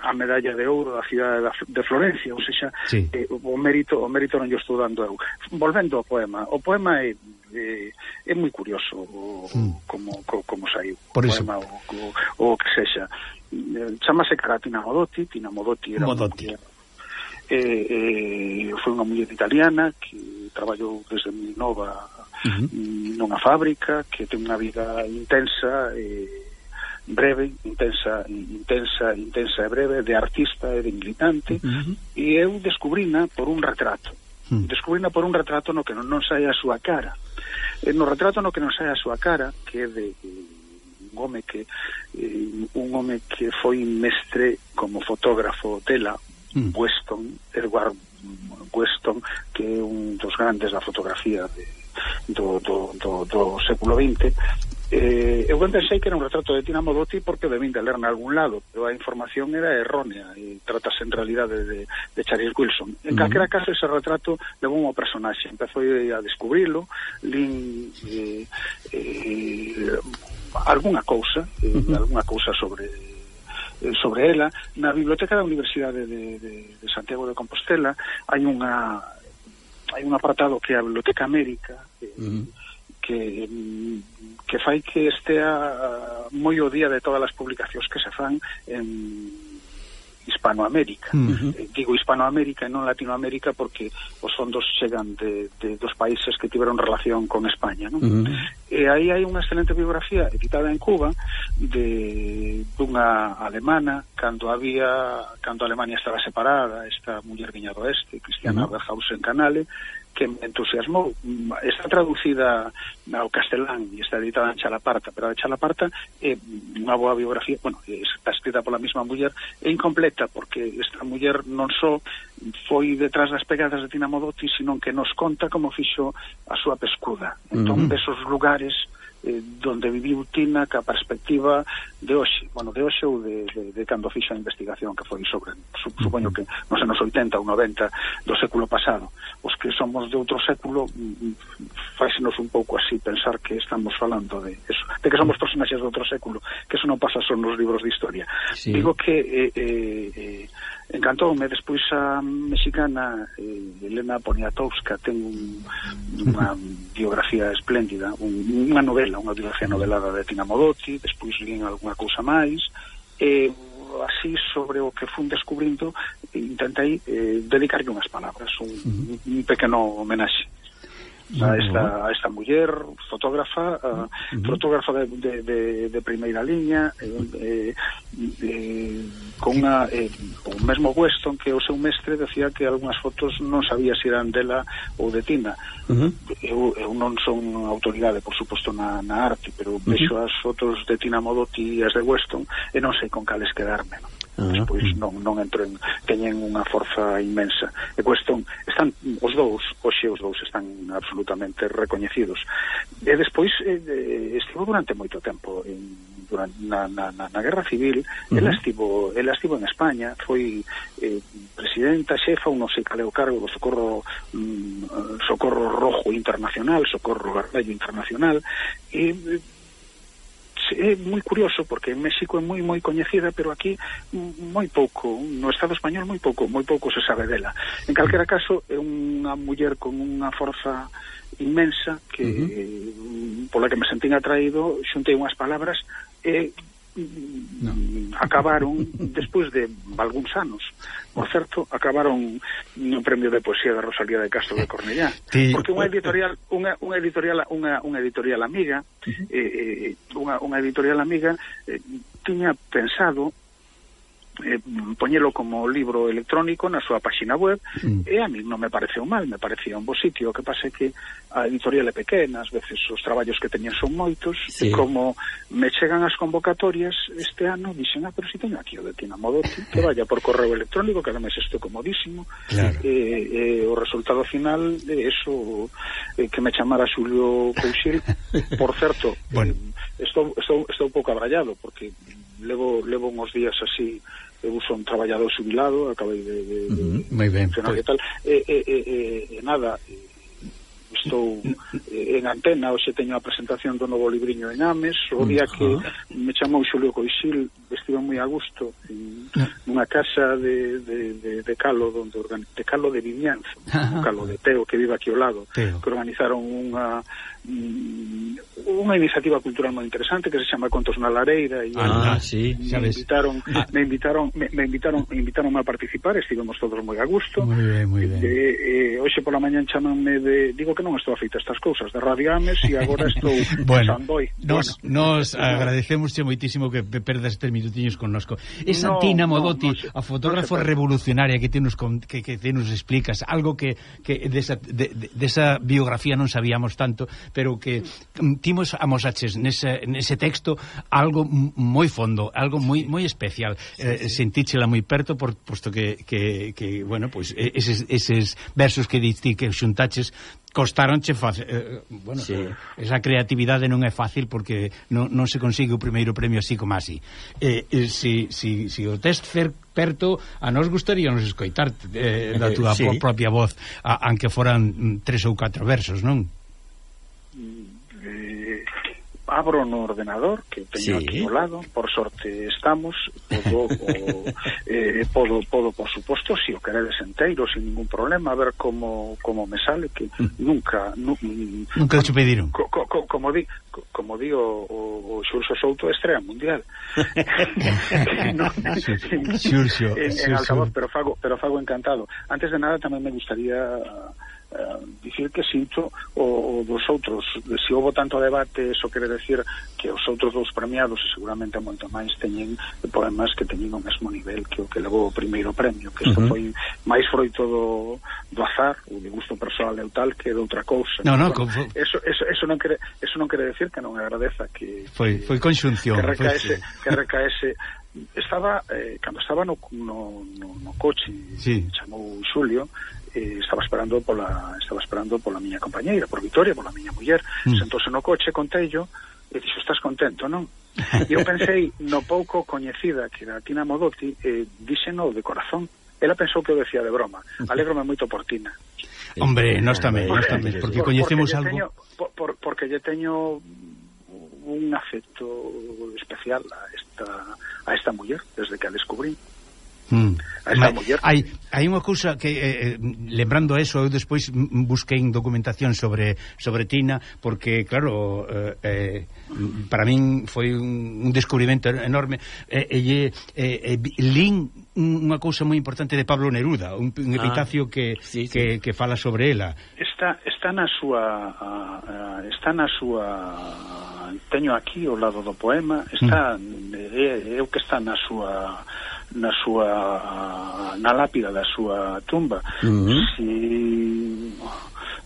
a medalla de ouro da cidade de Florencia ou seja,
sí.
eh, o mérito o mérito non lle estou dando eu volvendo ao poema o poema é eh, é moi curioso o,
mm.
como, como, como saiu
Por
o poema o, o, o que sexa eh, chamase Caratina Modotti Tina Modotti era
Modotti.
Muller, eh, eh, foi unha muller italiana que traballou desde Nova
uh -huh.
Mm, nunha fábrica que ten unha vida intensa eh, breve, intensa, intensa, intensa e breve, de artista e de militante,
uh -huh.
e eu descubrina por un retrato.
Uh -huh.
Descubrina por un retrato no que non, non sai a súa cara. Eh, no retrato no que non sai a súa cara, que é de, un home que eh, un home que foi mestre como fotógrafo tela
mm.
Weston, Edward Weston, que é un dos grandes da fotografía de, do, do, do, do século XX Eh, eu ben pensei que era un retrato de Tina Modotti porque debín de ler en algún lado, pero a información era errónea e tratase en realidade de, de Charles Wilson. En
uh -huh.
calquera caso, ese retrato levou un personaxe. Empezou a descubrilo, lin... Eh, eh, alguna cousa, eh, uh -huh. alguna cousa sobre eh, sobre ela na biblioteca da Universidade de, de, de Santiago de Compostela hai unha hai un apartado que é a Biblioteca América eh,
uh
-huh que, que fai que estea ah, moi o día de todas as publicacións que se fan en Hispanoamérica.
Uh
-huh. Digo Hispanoamérica e non Latinoamérica porque os fondos chegan de, de dos países que tiveron relación con España. Non?
Uh -huh.
E aí hai unha excelente biografía editada en Cuba de dunha alemana cando había cando Alemania estaba separada, esta muller viña do oeste, Cristiana mm-hmm. uh
-huh.
Berhausen Canale, que me entusiasmou. Está traducida ao castelán e está editada en Chalaparta, pero a de Chalaparta é unha boa biografía, bueno, está escrita pola mesma muller, é incompleta porque esta muller non só foi detrás das pegadas de Tina Modotti, sino que nos conta como fixo a súa pescuda. Entón,
uh -huh.
esos lugares eh, donde viviu Tina ca perspectiva de hoxe, bueno, de hoxe ou de, de, de cando fixo a investigación que foi sobre, su, supoño que nos anos 80 ou 90 do século pasado. Os que somos de outro século mm, faisenos un pouco así pensar que estamos falando de eso, de que somos personaxes de outro século, que eso non pasa son nos libros de historia.
Sí.
Digo que eh, eh, eh encantoume. Despois a mexicana eh, Elena Poniatowska ten un, unha biografía espléndida un, unha novela, unha biografía novelada de Tina Modotti despois lín algunha cousa máis e eh, así sobre o que fun descubrindo intentei eh, dedicarlle unhas palabras un, un pequeno homenaxe. Ah, a esta, a esta muller fotógrafa ah, uh, -huh. fotógrafa de, de, de, de primeira liña eh, eh, eh, con unha, eh, o mesmo Weston que o seu mestre decía que algunhas fotos non sabía se eran dela ou de Tina
uh -huh.
eu, eu non son autoridade por suposto na, na arte pero uh -huh. vexo as fotos de Tina Modotti e as de Weston e non sei con cales quedarme non? pois non, non en teñen unha forza inmensa. E cuestión, están os dous hoxe os dous están absolutamente recoñecidos. E despois eh, eh estivo durante moito tempo en durante na, na, na, na Guerra Civil,
uh -huh.
ela estivo, ela estivo en España, foi eh, presidenta xefa, ou non sei cal é o cargo do Socorro mm, Socorro Rojo Internacional, Socorro Vermello Internacional, e eh, é moi curioso porque en México é moi moi coñecida, pero aquí moi pouco, no Estado español moi pouco, moi pouco se sabe dela. En calquera caso é unha muller con unha forza inmensa que uh -huh. pola que me sentín atraído, xuntei unhas palabras e no. acabaron despois de algúns anos. Por certo, acabaron no premio de poesía da Rosalía de Castro de Cornellá.
Ti...
porque unha editorial unha, unha editorial unha, unha editorial amiga eh, eh, unha, unha editorial amiga eh, tiña pensado eh, poñelo como libro electrónico na súa páxina web
mm.
e a mí non me pareceu mal, me parecía un bo sitio o que pasa que a editorial é pequena ás veces os traballos que teñen son moitos
sí.
e como me chegan as convocatorias este ano dixen, ah, pero si teño aquí o de Tina Modotti que vaya por correo electrónico, que ademais estou comodísimo
claro.
e, e o resultado final é eso eh, que me chamara Xulio Couchil por certo
bueno.
eh, estou, estou, estou pouco abrallado porque levo, levo uns días así eu son traballador jubilado, acabei de, de, uh
-huh. de, de ben,
funcionar pues. e pois. tal, e, e, e, e nada, e, estou eh, en antena, hoxe teño a presentación do novo libriño en Ames, o día que me chamou Xulio Coixil, estive moi a gusto en, nunha casa de, de, de, de Calo, donde organi de Calo de Vimianzo, un Calo de Teo que vive aquí ao lado,
Teo.
que organizaron unha mm, unha iniciativa cultural moi interesante que se chama Contos na Lareira e
ah, sí,
me,
sabes.
invitaron, ah. me invitaron me, me invitaron me invitaron a participar, estivemos todos moi a gusto.
Moi ben, moi ben.
Eh, eh, hoxe pola mañá chamanme de digo que non estou afeito a estas cousas, de derradiame e agora estou
bueno,
Sandoi.
Nos, bueno, nos agradecemos moitísimo que perdas estes minutiños connosco. Esa
no,
Tina Modotti,
no, no,
a fotógrafa
no
revolucionaria que te nos, que, que te nos explicas, algo que, que desa, de, de, desa biografía non sabíamos tanto, pero que mm, timos amosaches nese, nese texto algo moi fondo, algo moi moi especial. Sí, eh, sí. Sentíchela moi perto, por, posto que, que, que bueno, pois pues, eses, eses versos que diste que xuntaches costaronche face, eh, bueno,
sí.
esa creatividade non é fácil porque non, non se consigue o primeiro premio así como así. Eh, eh, si, si, si o test fer perto, a nos gustaría nos escoitar eh, da eh, túa
sí.
propia voz, a, anque foran mm, tres ou catro versos, non?
Eh, abro no ordenador que teño
sí.
aquí ao lado, por sorte estamos, podo, o, eh, podo, podo por suposto, se si o queredes enteiro, sin ningún problema, a ver como, como me sale, que mm. nunca... Nu,
nunca te pediron.
Co, co, co, como di, como di o, o, o Xurxo Souto estrela mundial. no,
Xurxo.
En, en altavoz, pero fago, pero fago encantado. Antes de nada, tamén me gustaría eh, dicir que sinto o, o dos outros se houve tanto debate, eso quere decir que os outros dous premiados e seguramente moito máis teñen poemas que teñen o mesmo nivel que o que levou o primeiro premio que isto
uh -huh.
foi máis froito do, do azar, o de gusto personal e tal que de outra cousa
no, no,
bueno,
con...
eso, eso, eso, non quere, eso non quere decir que non agradeza que
foi, foi conxunción
que recaese, foi... que recaese estaba eh, cando estaba no, no, no, no coche
sí.
chamou Xulio eh, estaba esperando pola estaba esperando pola miña compañeira, por Victoria, pola miña muller,
mm.
sentouse no coche con tello e dixo, estás contento, non? E eu pensei no pouco coñecida que era Tina Modotti, eh, díxeno de corazón. Ela pensou que eu decía de broma. Alégrome moito por Tina.
Hombre, nós tamén, nós tamén, porque
por,
coñecemos
porque
algo...
Teño, por, por, porque lle teño un afecto especial a esta, a esta muller, desde que a descubrí.
Mm.
Esta
Ma,
muller...
Hai, hai unha cousa que, eh, eh lembrando eso, eu despois busquei documentación sobre sobre Tina, porque, claro, eh, eh, para min foi un, un descubrimento enorme. Eh, eh, eh, eh, lin unha cousa moi importante de Pablo Neruda, un, un
epitacio
ah, que,
sí, sí.
Que, que fala sobre ela.
Está, está na súa... está na súa... Teño aquí ao lado do poema, está... Mm. É, é o que está na súa na súa na lápida da súa tumba.
Uh -huh.
Si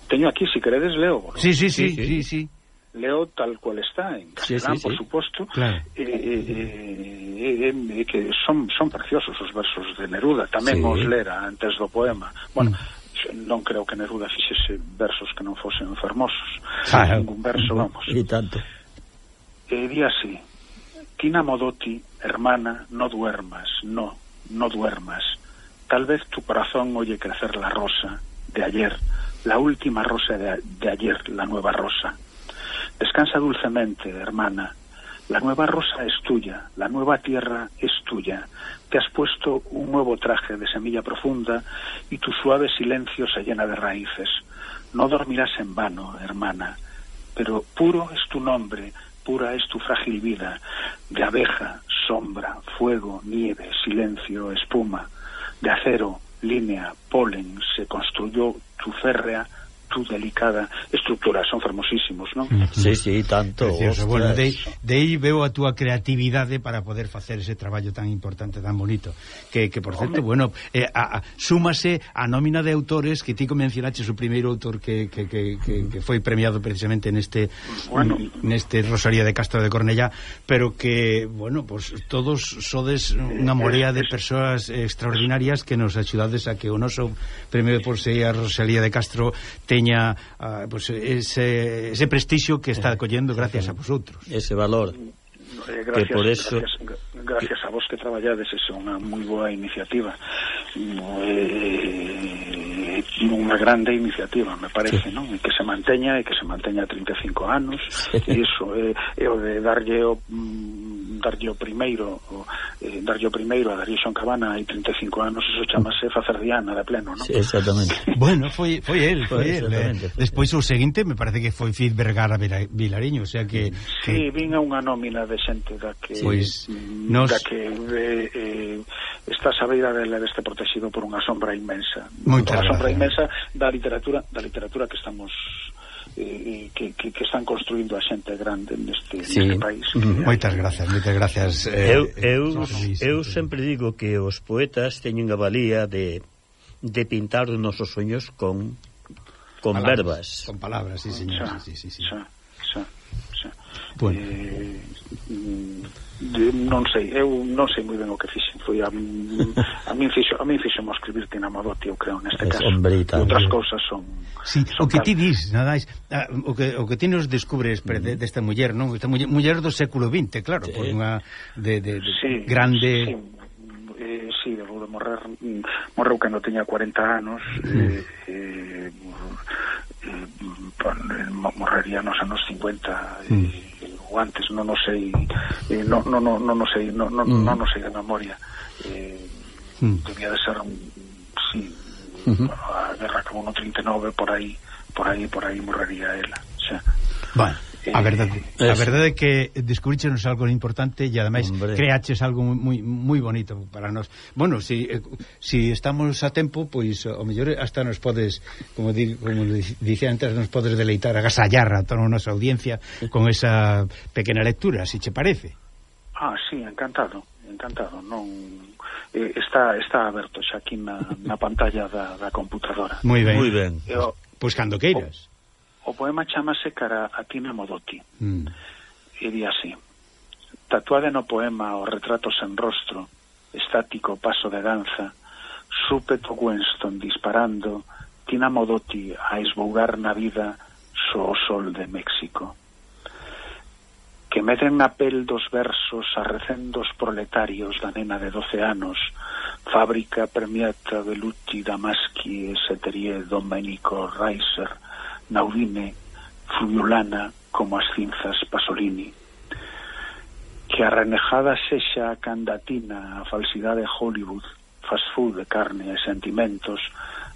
teño aquí, si queredes leo.
¿no? Sí, sí,
sí, sí,
sí. sí.
Leo tal cual está en castelán,
sí, sí,
por
sí.
suposto.
Claro.
Eh, eh, eh, eh, eh, que son son preciosos os versos de Neruda, tamén
sí.
os lera antes do poema. Bueno,
mm
non creo que Neruda fixese versos que non fosen fermosos.
Ah,
ningún verso, vamos.
E tanto.
E di así, Tina Modotti, hermana, no duermas, no, no duermas. Tal vez tu corazón oye crecer la rosa de ayer, la última rosa de, de ayer, la nueva rosa. Descansa dulcemente, hermana. La nueva rosa es tuya, la nueva tierra es tuya. Te has puesto un nuevo traje de semilla profunda y tu suave silencio se llena de raíces. No dormirás en vano, hermana, pero puro es tu nombre, pura es tu frágil vida, de abeja, sombra, fuego, nieve, silencio, espuma, de acero, línea, polen, se construyó tu férrea tú delicada estructura, son fermosísimos, non?
Sí, sí, tanto.
Precioso.
Ostras.
Bueno, de, de aí veo a túa creatividade para poder facer ese traballo tan importante, tan bonito, que, que por certo, bueno, eh, a, a, súmase a nómina de autores que ti mencionaches o primeiro autor que, que, que, que, que foi premiado precisamente neste
bueno.
neste Rosalía de Castro de Cornellá, pero que, bueno, pues todos sodes unha eh, morea de persoas extraordinarias que nos axudades a que o noso premio de Porsea Rosalía de Castro te teña uh, ah, pues, ese, ese prestixio que está collendo gracias a vosotros.
Ese valor.
Eh, gracias, que
por eso...
gracias, gracias a vos que traballades, é unha moi boa iniciativa. Eh, unha grande iniciativa, me parece, sí. non? E que se manteña e que se manteña 35 anos, e iso é é o de darlle o mm, darlle o primeiro, o, eh, darlle o primeiro a Darío Xon Cabana hai 35 anos, iso chamase facer diana de pleno, non?
Sí, exactamente.
bueno, foi foi el, foi,
foi
el. Eh. Despois o seguinte me parece que foi Fid Vergara Vilariño, o sea que, que...
Sí, vin a unha nómina de xente da que
pois, pues,
mm,
nos...
da que eh, eh, está sabeira dela deste protegido por unha sombra inmensa. Moita sombra
riqueza
inmensa da literatura da literatura que estamos eh, eh, que, que, que están construindo a xente grande neste,
sí.
neste país.
Moitas gracias, moitas gracias. Eh,
eu, eu, eu sempre digo que os poetas teñen a valía de, de pintar os nosos soños con con palabras, verbas.
Con palabras, sí, señor.
Xa,
sí, sí, sí.
xa, xa, xa.
Bueno.
Eh, mm, de, non sei, eu non sei moi ben o que fixen, foi a, a min fixo, a min fixo escribir que na eu creo neste
es
caso.
Hombrita,
Outras cousas son
Sí,
son
o que ti dis, nada, ah, o que o que ti nos descubres mm. de, desta de muller, non? Esta muller, muller do século 20, claro,
sí.
por unha de, de, de
sí,
grande
sí. Eh, sí, debo de morrer mm, morreu cando teña 40 anos mm. eh, eh, eh, eh morrería nos anos 50 eh,
mm.
eh, ou antes, non o sei, eh, non, no, no, no, no sei, non, no,
mm.
no, no sei de memoria. Eh,
mm.
Debía de ser un, sí,
uh
-huh. a guerra que no 39 por aí, por aí, por aí morrería ela. Xa.
bueno. A verdade,
Eso.
a verdade é que descubrichenos algo importante e ademais
Hombre.
creaches algo moi moi bonito para nós. Bueno, si eh, si estamos a tempo, pois o mellor hasta nos podes, como di, como dicía antes, nos podes deleitar agasallar a toda a nosa audiencia con esa pequena lectura, se si che parece.
Ah, sí, encantado, encantado. Non eh, está está aberto xa aquí na, na pantalla da, da computadora.
Moi ben.
Moi ben.
Eu,
pois cando queiras.
O poema chamase Cara a Tina Modotti.
Mm.
E di así. Tatuada no poema o retrato sen rostro, estático paso de danza, súpeto Winston disparando, Tina Modotti a esbougar na vida so o sol de México. Que meten na pel dos versos a recendos proletarios da nena de 12 anos, fábrica premiata Bellucci, Damaschi e Seterie Domenico Reiser, Naudine, Fluviolana, como as cinzas Pasolini. Que a renejada sexa a candatina, a falsidade Hollywood, fast food de carne e sentimentos,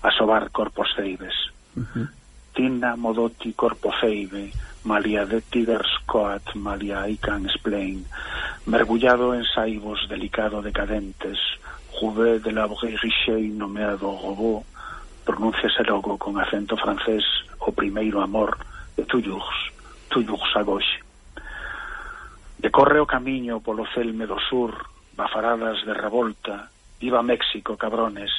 a sobar corpos ceibes. Uh -huh. Tina Modotti corpo ceibe, malia de Tigers Coat, malia I can explain mergullado en saibos delicado decadentes, Jouvet de la Richey nomeado Robó, pronúnciase logo con acento francés o primeiro amor de Tullux, Tullux Agoxe. Decorre o camiño polo celme do sur, bafaradas de revolta, viva México, cabrones,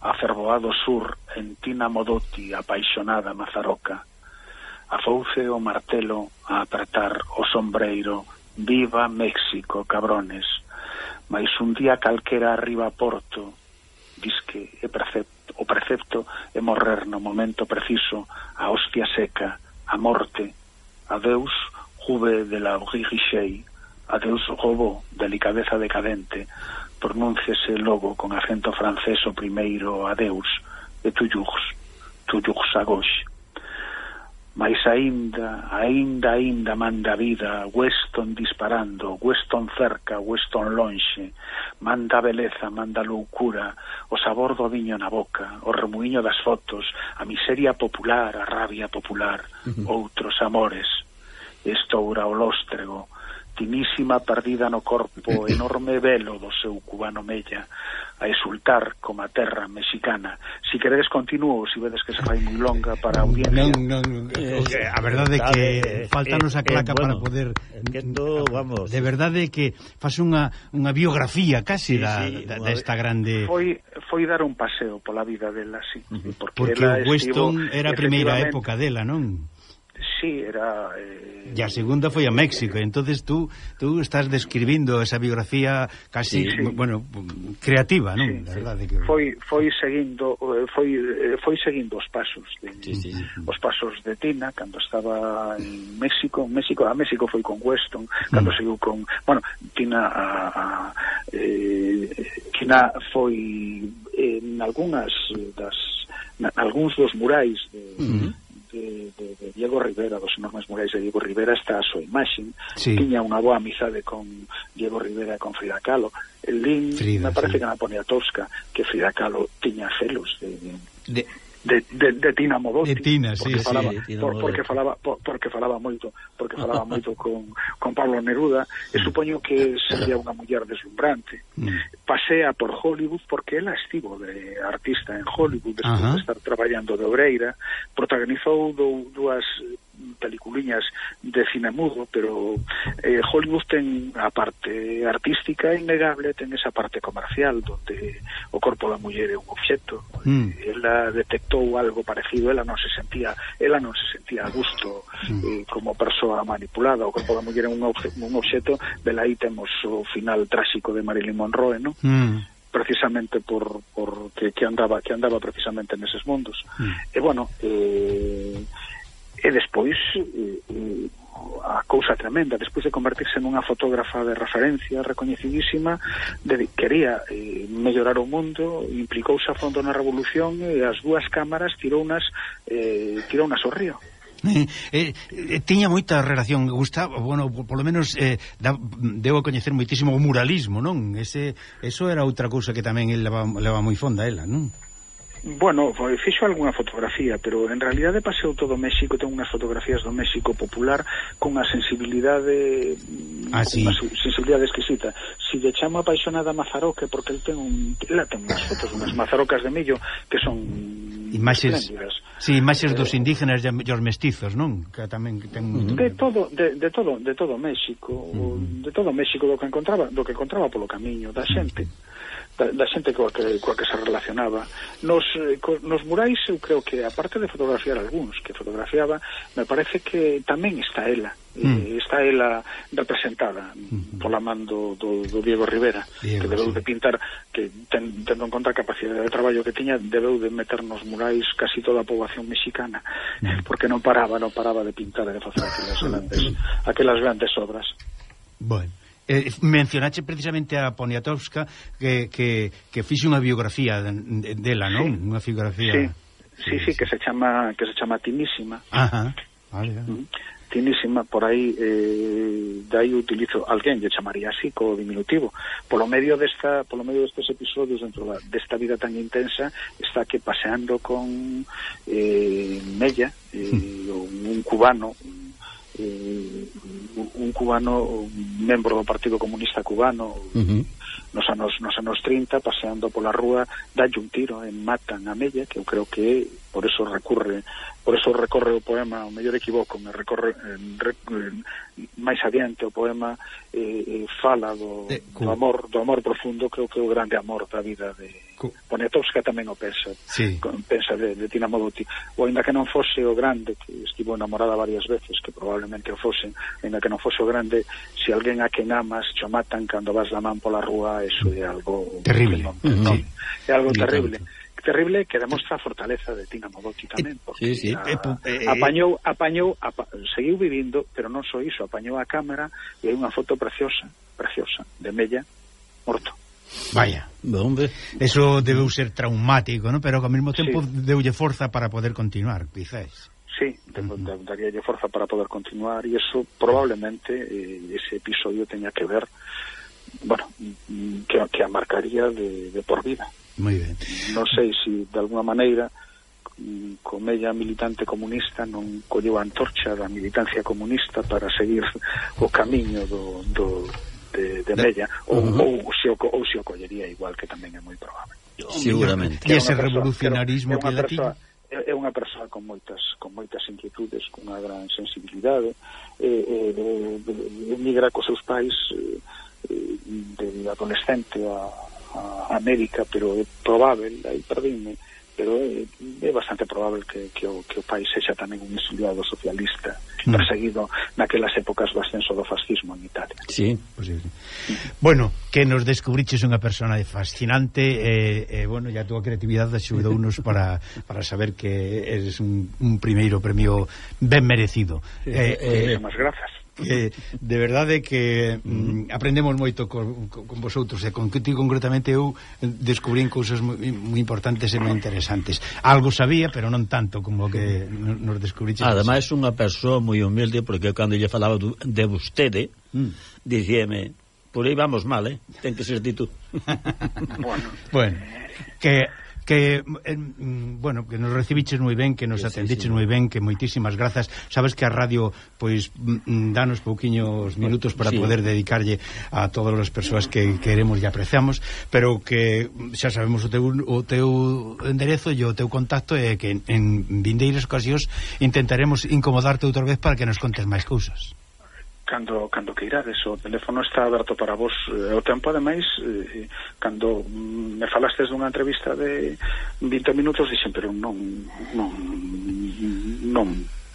afervoado sur, en Tina Modotti, apaixonada Mazaroca. Afouce o martelo a apretar o sombreiro, viva México, cabrones. Mais un día calquera arriba a Porto, disque e precepto o precepto é morrer no momento preciso a hostia seca, a morte, a Deus juve de la origixei, a Deus gobo, delicadeza decadente, pronúnciese logo con acento francés o primeiro a Deus, e tuyux, tuyux agoxe mais aínda, aínda, aínda manda vida, Weston disparando, Weston cerca, Weston lonxe, manda beleza, manda loucura, o sabor do viño na boca, o remuiño das fotos, a miseria popular, a rabia popular, uh -huh. outros amores, estoura o lóstrego, optimísima perdida no corpo enorme velo do seu cubano Mella a exultar como a terra mexicana. Si queredes continuo, si vedes que se fai moi longa para a audiencia.
Non, non, eh, a verdade é eh, que eh, faltanos a claca
eh, bueno, para
poder eh,
que to, mm, vamos.
De verdade que faz unha unha biografía casi
sí,
da,
sí,
da, desta grande
Foi foi dar un paseo pola vida dela, sí, porque,
porque
ela
Weston
estivo,
era a primeira época dela, non?
sí, era... Eh,
e a segunda foi a México, eh, entonces tú tú estás describindo esa biografía casi,
sí, sí.
bueno, creativa, non?
Sí, sí.
verdade que...
Foi, foi seguindo eh, foi, eh, foi seguindo os pasos de,
sí, sí, sí.
os pasos de Tina cando estaba en México, México a México foi con Weston, cando
mm.
seguiu con, bueno, Tina a, a, eh, Tina foi en algunhas das na, algúns dos murais de. Mm de, de, de Diego Rivera, dos enormes murais de Diego Rivera está a súa imaxe
sí.
tiña unha boa amizade con Diego Rivera e con Frida Kahlo el link
Frida,
me parece
sí.
que na Poniatowska que Frida Kahlo tiña celos de,
de,
de de, de, de Tina Modotti.
De Tina, sí,
porque
sí,
falaba,
sí, Tina
por, porque falaba por, porque falaba moito porque falaba moito con, con Pablo Neruda. E mm. supoño que sería unha muller deslumbrante.
Mm.
Pasea por Hollywood porque ela estivo de artista en Hollywood despois de estar traballando de obreira. Protagonizou dou, dúas peliculiñas de cine mudo, pero eh, Hollywood ten a parte artística innegable, ten esa parte comercial donde o corpo da muller é un obxecto.
Mm.
Ela detectou algo parecido, ela non se sentía, ela non se sentía a gusto mm. eh, como persoa manipulada, o corpo da muller é un, obje, un obxecto, velaí temos o final tráxico de Marilyn Monroe, non?
Mm
precisamente por, por que, que andaba que andaba precisamente neses mundos.
Mm.
E bueno, eh, E despois mm, a cousa tremenda, despois de convertirse nunha fotógrafa de referencia recoñecidísima, de, quería eh, mellorar o mundo, implicouse a fondo na revolución e as dúas cámaras tirounas eh, tirounas ao río.
Eh, eh, eh, tiña moita relación Gustavo, bueno, polo menos eh, da, debo coñecer moitísimo o muralismo non? Ese, eso era outra cousa que tamén leva, leva moi fonda ela, non?
Bueno, eh, fixo algunha fotografía, pero en realidade paseo todo México, ten unhas fotografías do México popular con a sensibilidade
ah, sí.
unha sensibilidade exquisita. Si lle chama apaixonada Mazaroque porque el ten un, ela ten unhas fotos unhas mazarocas de millo que son
imaxes Sí, imaxes dos eh, indígenas e os mestizos, non? Que tamén ten
de todo de, de todo de todo México, uh -huh. de todo México do que encontraba, do que encontraba polo camiño da xente. Uh -huh da, da xente coa que, coa que se relacionaba nos, eh, co, nos murais eu creo que aparte de fotografiar algúns que fotografiaba me parece que tamén está ela eh, mm. está ela representada mm. pola man do, do, do Diego Rivera
Diego,
que debeu
sí.
de pintar que ten, tendo en conta a capacidade de traballo que tiña debeu de meter nos murais casi toda a poboación mexicana mm. porque non paraba non paraba de pintar e de facer aquelas mm. grandes, aquelas grandes obras
Bueno eh, mencionache precisamente a Poniatowska que, que, que fixe unha biografía dela, de, de non? Sí. Unha biografía...
Sí. Sí, sí, sí, que se chama que se chama Timísima.
Ajá. Vale. vale.
Mm. Timísima por aí eh dai utilizo alguén lle chamaría así co diminutivo. Polo medio desta polo medio destes episodios dentro da, desta vida tan intensa está que paseando con eh Mella, eh, hmm. un cubano, un eh, un cubano, un membro do Partido Comunista Cubano, uh -huh nos anos nos anos 30 paseando pola rúa dalle un tiro e matan a Mella que eu creo que por eso recurre por eso recorre o poema o mellor equivoco me recorre re, máis adiante o poema eh, eh, fala do,
de,
do amor do amor profundo creo que é o grande amor da vida de Poniatowska tamén o pensa
sí.
pensa de, de Tina Modotti ou ainda que non fose o grande que estivo enamorada varias veces que probablemente o fose ainda que non fose o grande se si alguén a quen amas cho matan cando vas da man pola rúa rúa eso é algo
terrible
non, non,
sí.
é algo terrible terrible que demostra a fortaleza de Tina Modotti tamén eh, porque
sí, sí.
A,
eh, eh,
apañou apañou apa, seguiu vivindo pero non só iso apañou a cámara e hai unha foto preciosa preciosa de Mella morto
Vaya,
hombre.
Eso debeu ser traumático, ¿no? pero ao mesmo tempo
sí.
deulle forza para poder continuar, quizás.
Sí, te, uh -huh. daríalle forza para poder continuar e eso probablemente eh, ese episodio teña que ver bueno, que, que a marcaría de, de por vida.
Muy ben.
Non sei se de alguna maneira con ella militante comunista non colleu a antorcha da militancia comunista para seguir o camiño do, do, de, de Mella ou,
uh -huh.
ou, se o, ou se o collería igual que tamén é moi probable
seguramente
e ese revolucionarismo que ela tiña
é unha persoa con moitas con moitas inquietudes, unha gran sensibilidade, eh, eh, emigra cos seus pais eh, de adolescente a, a, América, pero é probável, aí perdíme, pero é, é bastante probável que, que, o, que o país sexa tamén un exiliado socialista
mm.
perseguido naquelas épocas do ascenso do fascismo en Italia.
Sí,
posible. Bueno, que nos descubriches unha persona fascinante e, eh, eh, bueno, ya a túa creatividade axudou unos para, para saber que eres un, un primeiro premio ben merecido. Sí, eh, eh,
eh, grazas
que de verdade que mm, aprendemos moito con, con vosotros e con que ti concretamente eu descubrín cousas moi, moi importantes e moi interesantes. Algo sabía, pero non tanto como que nos descubriches.
Ademais unha persoa moi humilde porque cando lle falaba de vostede,
mm.
dicíame Por aí vamos mal, eh? Ten que ser dito.
bueno.
bueno, que que eh, mm, bueno, que nos recibiches moi ben, que nos
sí,
atendiches
sí, sí.
moi ben, que moitísimas grazas. Sabes que a radio pois mm, mm, danos pouquiños minutos para
sí.
poder dedicarlle a todas as persoas que queremos e apreciamos, pero que xa sabemos o teu o teu enderezo e o teu contacto e que en, en vindeiras ocasións intentaremos incomodarte outra vez para que nos contes máis cousas
cando, cando que irades, o teléfono está aberto para vos. Eh, o tempo, ademais, eh, cando mm, me falastes dunha entrevista de 20 minutos, dixen, pero non, non, non,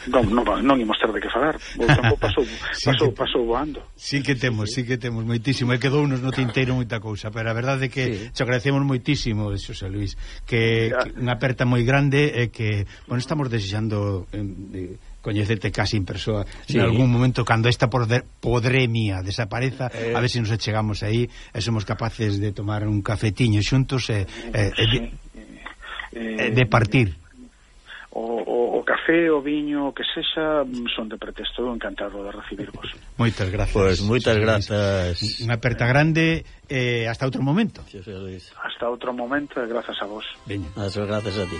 non, non, non imos ter de que falar. O tempo pasou, pasou, pasou voando.
Si sí que temos, si sí. sí que temos moitísimo. E quedounos no tinteiro moita cousa pero a verdade é que
sí.
te agradecemos moitísimo Xosé Luis, que, que unha aperta moi grande e que, bueno, estamos desexando eh, de coñecete casi en persoa
sí.
en algún momento cando esta podremia desapareza
eh,
a ver se si nos chegamos aí e somos capaces de tomar un cafetiño xuntos e, e, e, de,
eh,
de, de partir
o, o, o café, o viño, o que sexa, son de pretexto encantado de recibirvos.
Moitas gracias.
Pois,
pues, moitas
grazas.
Unha aperta grande, eh, hasta outro momento.
Hasta outro momento, e grazas a vos.
Veña.
As grazas a ti.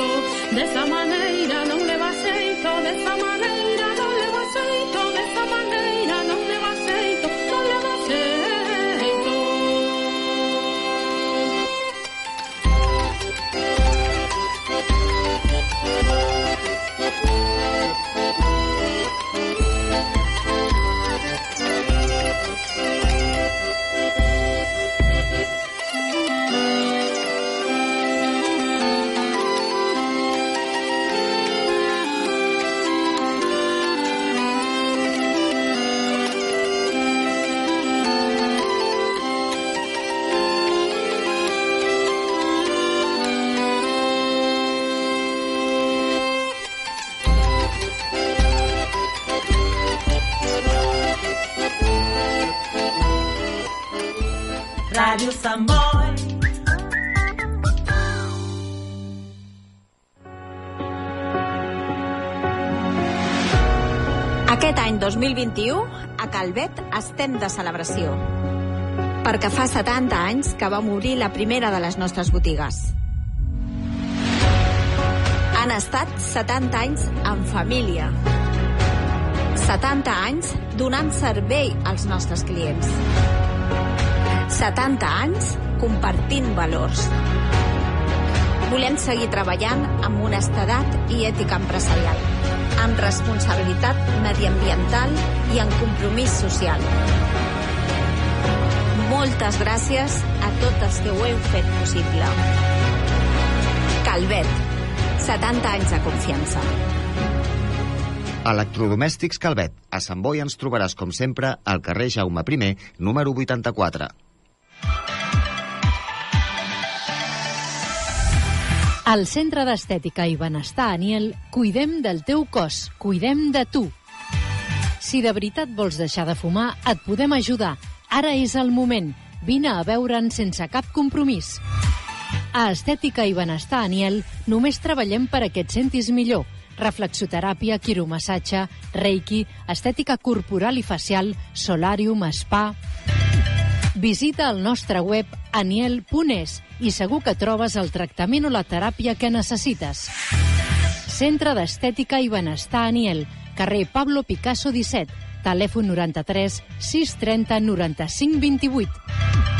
aceito, dessa maneira não levo aceito, dessa maneira.
Radio Samboy.
Aquest any 2021, a Calvet estem de celebració. Perquè fa 70 anys que va morir la primera de les nostres botigues. Han estat 70 anys en família. 70 anys donant servei als nostres clients. 70 anys compartint valors. Volem seguir treballant amb honestedat i ètica empresarial, amb responsabilitat mediambiental i en compromís social. Moltes gràcies a tots els que ho heu fet possible. Calvet. 70 anys de confiança.
Electrodomèstics Calvet. A Sant Boi ens trobaràs, com sempre, al carrer Jaume I, número 84.
Al Centre d'Estètica i Benestar Aniel, cuidem del teu cos, cuidem de tu. Si de veritat vols deixar de fumar, et podem ajudar. Ara és el moment. Vine a veure'n sense cap compromís. A Estètica i Benestar Aniel només treballem per que et sentis millor. Reflexoteràpia, quiromassatge, reiki, estètica corporal i facial, solàrium, spa... Visita el nostre web aniel.es i segur que trobes el tractament o la teràpia que necessites. Centre d'Estètica i Benestar Aniel, carrer Pablo Picasso 17, telèfon 93 630 95 28.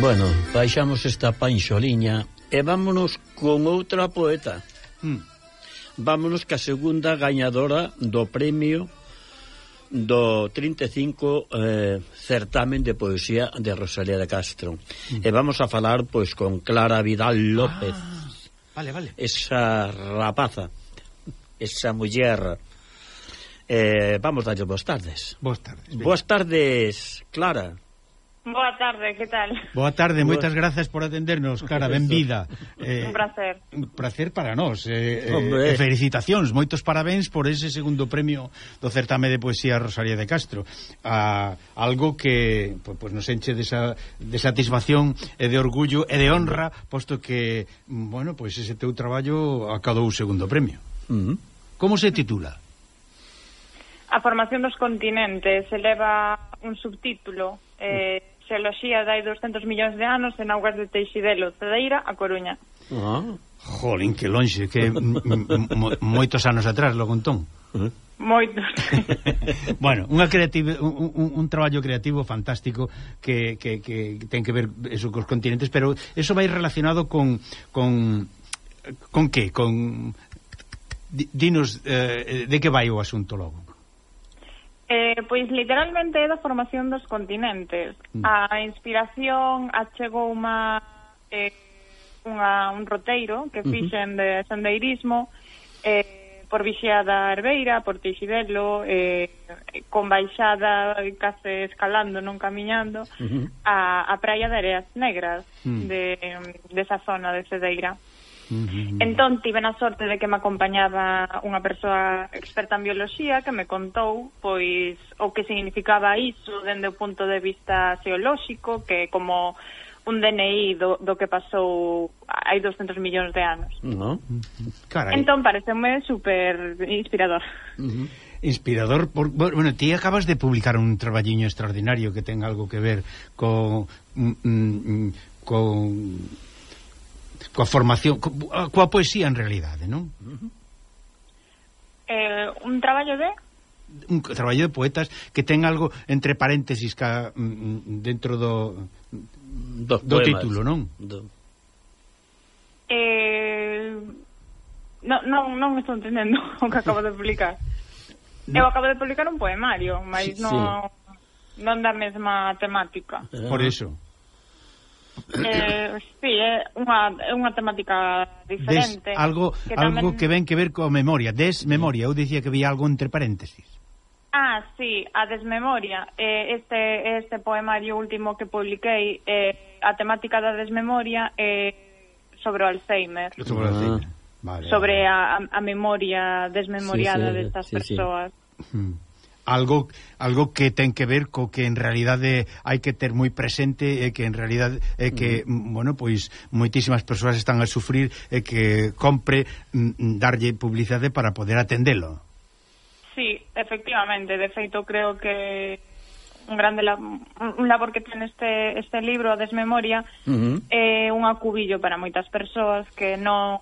Bueno, baixamos esta panxoliña e vámonos con outra poeta.
Hmm.
Vámonos ca segunda gañadora do premio do 35 eh, certamen de poesía de Rosalía de Castro.
Mm.
E vamos a falar pois con Clara Vidal López.
Ah, vale, vale.
Esa rapaza, esa muller. Eh, vamos darlle boas tardes.
Boas tardes.
Boas tardes, Clara.
Boa tarde, que tal?
Boa tarde,
Boa.
moitas grazas por atendernos, cara, benvida. Eh,
un placer.
Un placer para nós. Eh, eh
Hombre.
eh, felicitacións, moitos parabéns por ese segundo premio do certame de poesía Rosalía de Castro. Ah, algo que pues, pues nos enche de, sa, de satisfacción e de orgullo e de honra, posto que, bueno, pois pues ese teu traballo acadou o segundo premio.
Uh -huh.
Como se titula?
A formación dos continentes, eleva un subtítulo... Eh, xeoloxía dai 200 millóns de anos en augas de Teixidelo, Cedeira, A Coruña.
Ah,
jolín, que lonxe, que mo, moitos anos atrás, logo entón. Eh.
Moitos.
bueno, unha un, un, un traballo creativo fantástico que, que, que ten que ver eso cos continentes, pero eso vai relacionado con con con que? Con dinos eh, de que vai o asunto logo.
Eh, pois literalmente é da formación dos continentes.
Mm.
A inspiración achegou uma eh, unha, un roteiro que fixen de sendeirismo eh, por Vixea da Herbeira, por Tixidelo, eh, con baixada case escalando, non camiñando, a, a praia de Areas Negras
mm.
de, desa zona de Cedeira. Entón, tive a sorte de que me acompañaba unha persoa experta en bioloxía que me contou pois o que significaba iso dende o punto de vista xeolóxico, que como un DNI do, do que pasou hai 200 millóns de anos.
No.
Carai.
Entón, pareceme super inspirador. Uh -huh.
Inspirador, por, bueno, ti acabas de publicar un traballiño extraordinario que ten algo que ver con, mm, mm, mm con coa formación, coa, coa poesía en realidade, non?
Eh, un traballo de
un traballo de poetas que ten algo entre paréntesis ca, mm, mm, dentro do
do,
do
poemas,
título, non?
Do...
Eh, no, non, non estou entendendo o que acabo de publicar. No. Eu acabo de publicar un poemario, mas
sí,
non, sí. non da mesma temática. Ah.
Por iso.
Eh, sí, é unha, é unha temática diferente.
Des, algo
que, tamén...
algo que ven que ver coa memoria, desmemoria. Eu dicía que había algo entre paréntesis.
Ah, sí, a desmemoria. Eh, este, este poemario último que publiquei, eh, a temática da desmemoria é eh, sobre o Alzheimer.
Sobre, ah, Alzheimer. Vale,
sobre vale. a, a memoria desmemoriada
sí, sí,
destas
sí,
persoas.
Sí algo algo que ten que ver co que en realidade eh, hai que ter moi presente e que en realidade eh, é que, mm. bueno, pois moitísimas persoas están a sufrir e que compre mm, mm, darlle publicidade para poder atendelo.
Sí, efectivamente, de feito creo que un grande lab un labor que ten este este libro a desmemoria uh -huh. é eh, un acubillo para moitas persoas que non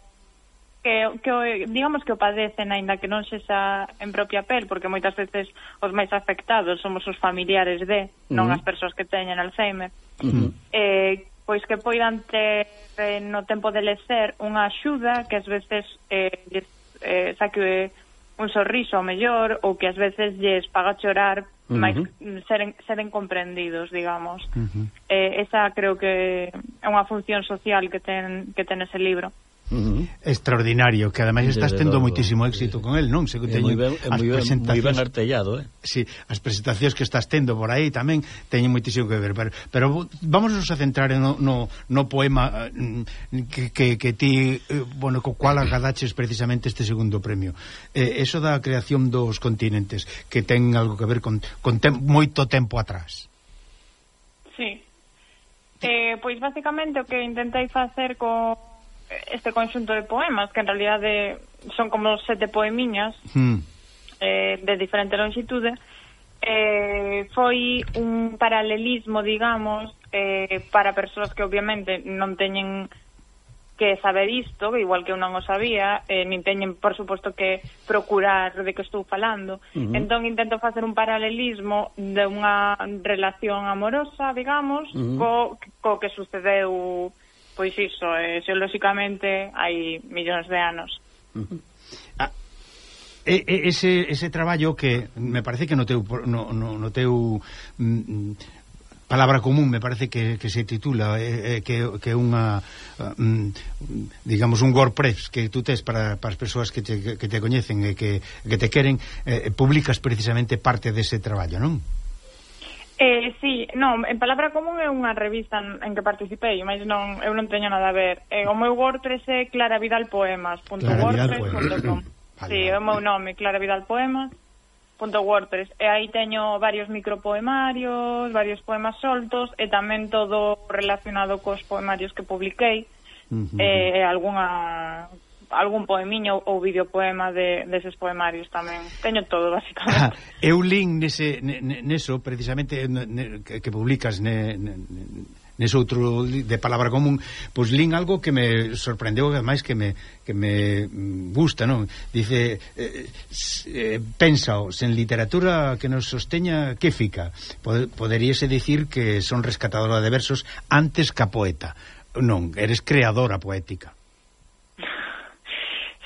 que, que digamos que o padecen aínda que non sexa en propia pel, porque moitas veces os máis afectados somos os familiares de, non uh -huh. as persoas que teñen Alzheimer. Uh -huh. eh, pois que poidan ter eh, no tempo de lecer unha axuda que ás veces eh, eh, saque un sorriso ao mellor ou que ás veces lles paga chorar uh -huh. máis mm, seren, seren comprendidos, digamos. Uh -huh. eh, esa creo que é unha función social que ten que ten ese libro
uh -huh. extraordinario, que ademais estás tendo moitísimo éxito con el, non? Se que teño
ben, moi ben, moi ben artellado, eh?
Si, sí, as presentacións que estás tendo por aí tamén teñen moitísimo que ver, pero, pero vamos a centrar no, no, no poema eh, que, que, que ti, eh, bueno, co cual agadaches precisamente este segundo premio. Eh, eso da creación dos continentes, que ten algo que ver con, con tem, moito tempo atrás.
Sí. Eh, pois basicamente o que intentei facer con este conxunto de poemas que en realidad de, son como sete poemiñas mm. eh, de diferente longitude eh, foi un paralelismo digamos eh, para persoas que obviamente non teñen que saber isto, igual que eu non o sabía, eh, nin teñen, por suposto, que procurar de que estou falando. Uh -huh. Entón, intento facer un paralelismo de unha relación amorosa, digamos, uh -huh. co, co que sucedeu pois iso, eh, xeolóxicamente hai millóns de anos. Uh -huh.
ah, e, e, ese, ese traballo que me parece que no teu no, no, no teu mm, mm, palabra común me parece que, que se titula eh, eh, que que unha um, digamos un WordPress que tú tes para, para as persoas que te, que te coñecen e que, que te queren eh, publicas precisamente parte dese traballo, non?
Eh, sí, non, en Palabra Común é unha revista en que participei, mas non, eu non teño nada a ver. Eh, o meu WordPress é claravidalpoemas.wordpress.com Sí, o meu nome, claravidalpoemas.wordpress E aí teño varios micropoemarios, varios poemas soltos E tamén todo relacionado cos poemarios que publiquei uh eh, -huh. E algunha algún poemiño ou videopoema de, deses poemarios tamén. Teño todo, basicamente.
Eu lin nese, neso, precisamente, ne, que publicas ne, ne, nese outro de palabra común, pois lin algo que me sorprendeu ademais que me que me mm, gusta, non? Dice eh, eh, pensao, oh, sen literatura que nos sosteña que fica. Pod, poderíase dicir que son rescatadora de versos antes que poeta. Non, eres creadora poética.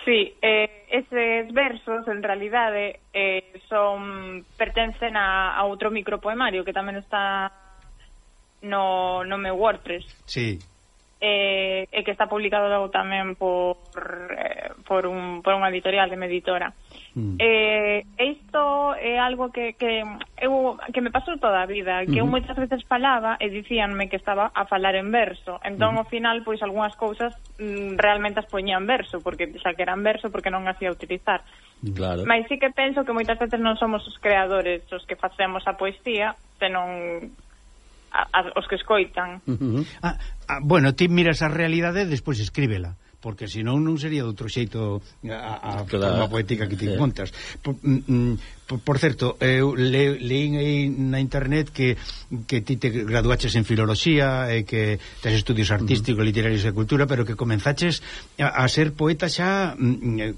Sí, eh, eses versos en realidade eh, son pertencen a, a outro micropoemario que tamén está no, no meu WordPress.
Sí.
Eh, e que está publicado tamén por, eh, por, un, por unha editorial de meditora. editora. Mm. Eh, isto é algo que, que, eu, que me pasou toda a vida, que eu moitas veces falaba e dicíanme que estaba a falar en verso. Entón, mm. ao final, pois, algunhas cousas mm, realmente as poñía en verso, porque xa que eran verso, porque non hacía utilizar. Mm.
Claro.
Mas sí que penso que moitas veces non somos os creadores os que facemos a poesía, senón a, a, os que escoitan.
Uh -huh. ah, ah, bueno, ti miras a realidade e despois escríbela porque senón non sería de outro xeito eh, a, a claro. forma poética que ti sí. contas. Por, mm, mm, por, por certo, eu le, leín aí na internet que que ti te graduaches en filoloxía e que tes estudios mm-hmm. artísticos, uh -huh. literarios e cultura, pero que comenzaches a, a ser poeta xa
mm, eh,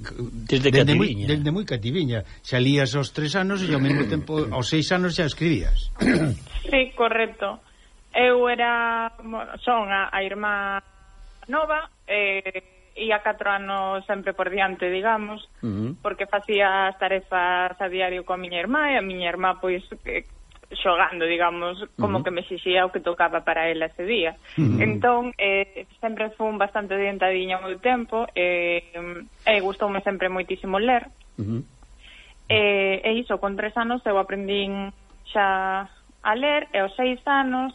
desde desde moi
desde moi cativiña. Xa lías aos tres anos e ao mesmo tempo aos seis anos xa escribías.
sí, correcto. Eu era son a, a irmá nova eh, e a catro anos sempre por diante, digamos, uh -huh. porque facía as tarefas a diario coa miña irmá e a miña irmá, pois, que, xogando, digamos, como uh -huh. que me xixía o que tocaba para ela ese día. Uh -huh. Entón, eh, sempre fun bastante dentadiña o meu tempo, eh, e eh, gustoume sempre moitísimo ler. Uh -huh. eh, e iso, con tres anos eu aprendín xa a ler, e aos seis anos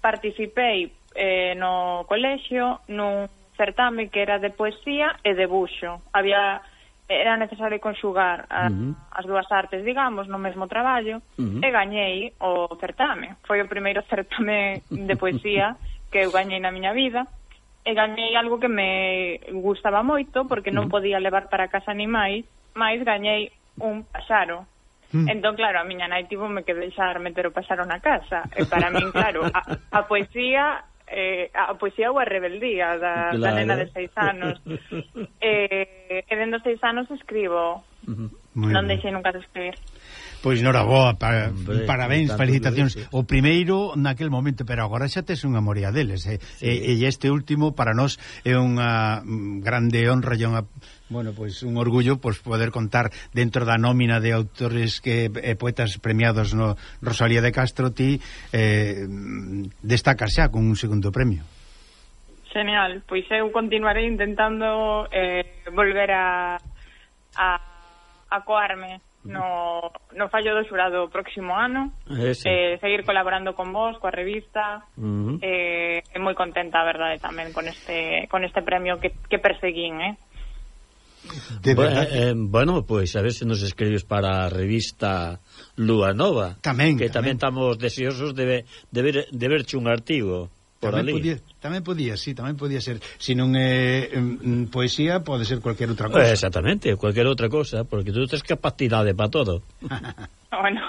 participei eh, no colexio nun certame que era de poesía e de buxo. Había era necesario conxugar a,
uh -huh.
as dúas artes, digamos, no mesmo traballo
uh -huh.
e gañei o certame. Foi o primeiro certame de poesía que eu gañei na miña vida e gañei algo que me gustaba moito porque non podía levar para casa animais, máis gañei un paxaro.
Mm.
Entón, claro, a miña nai tivo me que deixar meter o paxaro na casa. E para min, claro, a, a poesía eh, ah, a poesía ou a rebeldía da,
claro.
da nena de seis anos. eh, e dentro seis anos escribo.
Uh
-huh.
Non
deixei nunca de escribir.
Pois noraboa, pa,
Hombre,
parabéns, felicitacións. O primeiro naquel momento, pero agora xa tes unha moria deles. Eh?
Sí.
E, e este último para nós é unha mm, grande honra e unha Bueno, pois un orgullo pois poder contar dentro da nómina de autores que e poetas premiados no Rosalía de Castro ti eh, mm, destacas xa con un segundo premio.
Genial, pois eu continuarei intentando eh, volver a, a, a coarme no, no fallo do xurado o próximo ano eh,
Ese.
eh, seguir colaborando con vos, coa revista
uh -huh.
eh, e moi contenta, a verdade, tamén con este con este premio que, que perseguín eh.
De bueno,
eh, eh, bueno, pois a ver se nos escribes para a revista Lua Nova
Tamén,
que tamén, tamén estamos deseosos de, de, ver, de verche un artigo por
tamén
ali.
Podía, tamén podía, sí, tamén podía ser. Se si non é mm, poesía, pode ser cualquier outra cosa.
Exactamente, cualquier outra cosa, porque tú tens capacidade para todo.
bueno,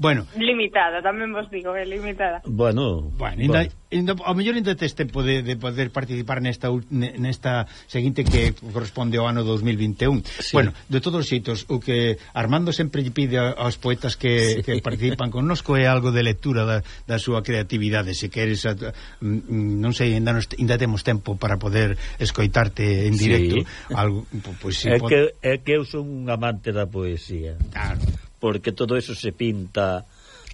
Bueno.
Limitada, tamén vos digo é limitada.
Bueno,
bueno, inda, bueno. Inda, ao mellor ainda tes tempo de, de poder participar nesta nesta seguinte que corresponde ao ano 2021.
Sí.
Bueno, de todos os xeitos, o que Armando sempre pide aos poetas que,
sí.
que participan connosco é algo de lectura da, da súa creatividade, se queres a, mm, mm, non sei, ainda, nos, ainda temos tempo para poder escoitarte en directo sí. algo, pois, pues, si
é,
pod...
que, é que eu son un amante da poesía.
Claro
porque todo eso se pinta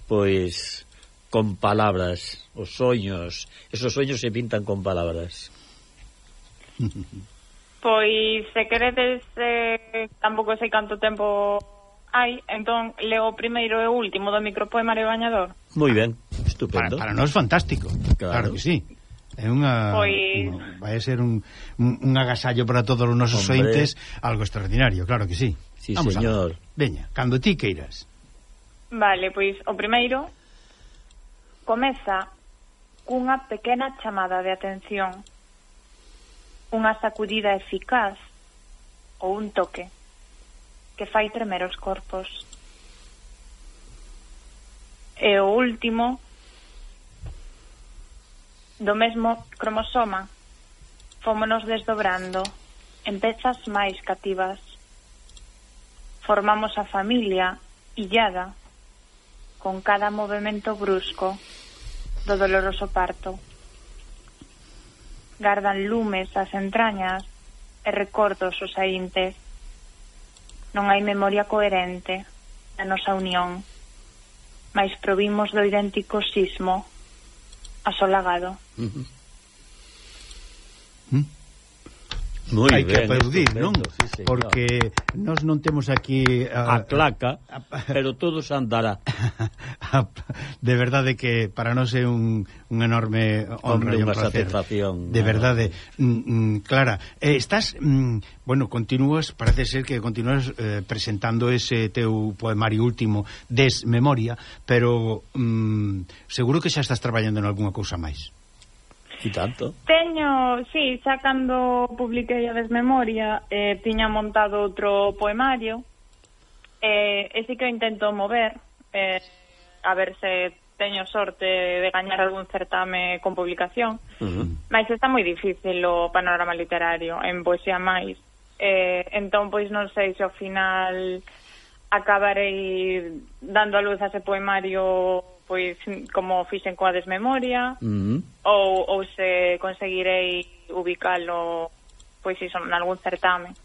pois con palabras, os soños, esos soños se pintan con palabras.
Pois se queredes eh, tampouco sei canto tempo hai, entón leo o primeiro e último do micropoemario bañador.
Moi ben, estupendo.
Para, para nós fantástico. Claro,
claro
que sí. É unha
pois...
Vai a ser un, un, un agasallo para todos os nosos
Hombre.
ointes, algo extraordinario, claro que sí.
Sí,
Vamos
señor.
A... Veña, cando ti queiras.
Vale, pois o primeiro comeza cunha pequena chamada de atención, unha sacudida eficaz ou un toque que fai tremer os corpos. E o último do mesmo cromosoma fómonos desdobrando en pezas máis cativas formamos a familia illada con cada movimento brusco do doloroso parto. Gardan lumes as entrañas e recordos os aíntes. Non hai memoria coherente da nosa unión, mais provimos do idéntico sismo asolagado.
Uh
-huh. Muy hai
ben, que
aplaudir, non?
Sí, señor.
Porque nós non temos aquí
a, a claca, a, a, pero todos andará.
A, de verdade que para nós é un, un enorme honra
Hombre,
e un placer.
satisfacción.
De verdade, mm, mm, Clara, eh, estás mm, bueno, continúas, parece ser que continúas eh, presentando ese teu poemario último Desmemoria, pero mm, seguro que xa estás traballando en algunha cousa máis.
E tanto?
Teño, sí, xa cando publiquei a desmemoria eh, tiña montado outro poemario eh, e sí que o intento mover eh, a ver se teño sorte de gañar algún certame con publicación uh -huh. mas está moi difícil o panorama literario en poesía máis eh, entón pois non sei se ao final acabarei dando a luz a ese poemario pois como fixen coa desmemoria,
mm
ou, ou se conseguirei ubicalo pois iso en algún certame.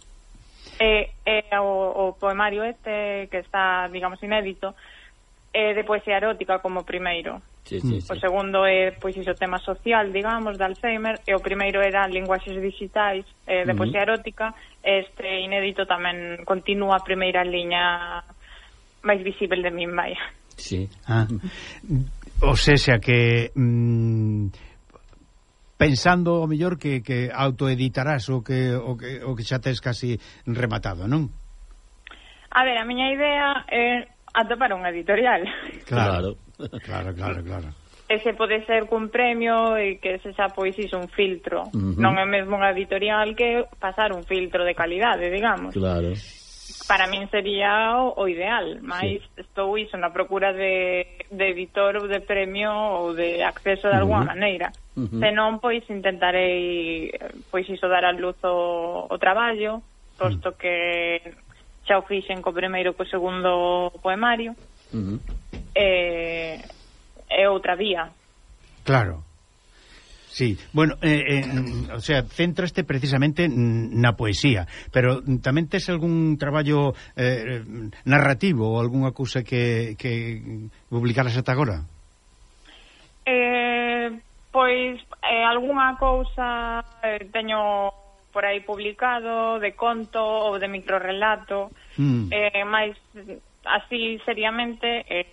E, e o, o poemario este que está, digamos, inédito, é de poesía erótica como primeiro.
Sí, sí, sí.
O segundo é pois iso tema social, digamos, de Alzheimer, e o primeiro era linguaxes digitais eh, de
uh
poesía erótica, este inédito tamén continúa a primeira liña máis visible de min, vai.
Sí.
Ah. O sea que... Mm, pensando o mellor que, que autoeditarás o que, o, que, o que xa tes casi rematado, non?
A ver, a miña idea é atopar un editorial.
Claro, claro, claro, claro.
Ese pode ser cun premio e que se xa pois iso un filtro.
Uh -huh.
Non é mesmo unha editorial que pasar un filtro de calidade, digamos.
Claro
para min sería o, o ideal, máis sí. estou iso na procura de, de editor ou de premio ou de acceso de alguma
uh -huh.
maneira.
Uh -huh.
Senón, pois, intentarei pois iso dar a luz o, o traballo, posto uh -huh. que xa o fixen co primeiro co segundo poemario.
Uh
-huh. eh, é outra vía.
Claro. Sí, bueno, eh, eh, o sea, centraste precisamente na poesía, pero mm, tamén tes algún traballo eh, narrativo ou algunha cousa que, que publicaras ata agora?
Eh, pois, eh, algunha cousa eh, teño por aí publicado de conto ou de microrelato,
mm.
eh, máis así seriamente... Eh,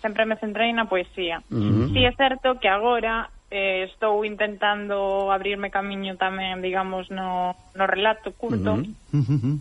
sempre me centrei na poesía.
Uh -huh.
Si sí, é certo que agora eh, estou intentando abrirme camiño tamén, digamos, no, no relato curto.
Uh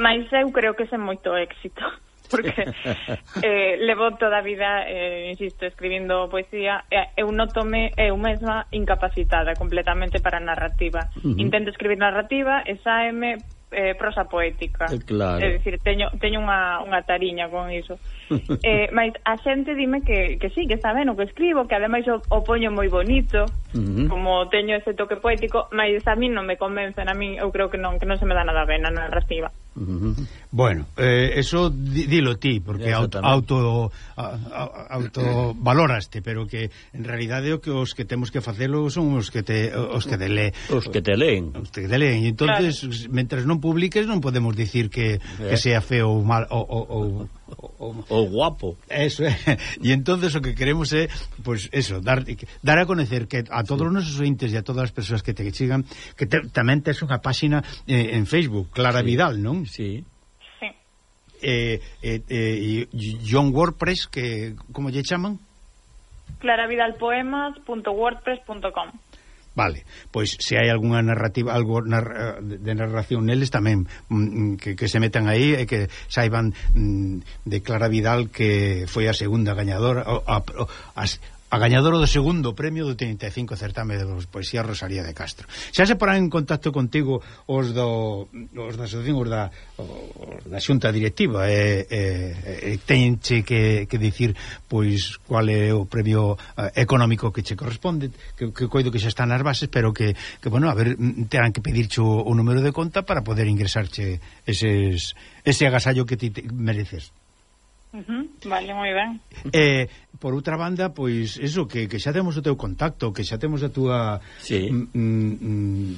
Mas eu creo que sen moito éxito, porque eh, levo toda a vida, eh, insisto, escribindo poesía, eu eu notome eu mesma incapacitada completamente para a narrativa.
Uh.
Intento escribir narrativa e saeme eh, prosa poética.
Eh, claro.
É dicir, teño, teño unha, unha tariña con iso. eh, mas a xente dime que, que sí, que está ben o que escribo, que ademais o, o poño moi bonito,
uh -huh.
como teño ese toque poético, mas a mí non me convencen, a mí eu creo que non, que non se me dá nada ben a narrativa.
Uh -huh.
Bueno, eh, eso dilo ti, porque auto, auto autovaloraste, pero que en realidade o que os que temos que facelo son os que te os que te le,
os que te leen.
Os que te leen. E entonces, claro. mentres non publiques non podemos dicir que,
eh.
que sea feo ou mal ou, ou, ou, ou
guapo.
Eso é. Eh. E entonces o que queremos é pois pues, eso, dar dar a conocer que a todos sí. os nosos ointes e a todas as persoas que te sigan que te, tamén tes unha páxina eh, en Facebook, Clara
sí.
Vidal, non?
Sí
eh, eh, eh, John WordPress, que como lle chaman?
claravidalpoemas.wordpress.com
Vale, pois se hai algunha narrativa algo nar, eh, de narración neles tamén mm, mm, que, que se metan aí e eh, que saiban mm, de Clara Vidal que foi a segunda gañadora a, a, a, a gañadora do segundo premio do 35 certame de poesía Rosalía de Castro. Xa se porán en contacto contigo os do os da asociación os da, os da xunta directiva e, e, e teñenche que, que dicir pois cual é o premio eh, económico que che corresponde, que, que coido que xa están as bases, pero que, que bueno, a ver, terán que pedirche o, o número de conta para poder ingresarche eses, ese agasallo que ti te mereces.
Uh vale, moi ben.
Eh, por outra banda, pois, eso, que, que xa temos o teu contacto, que xa temos a túa
sí.
Mm, mm, mm,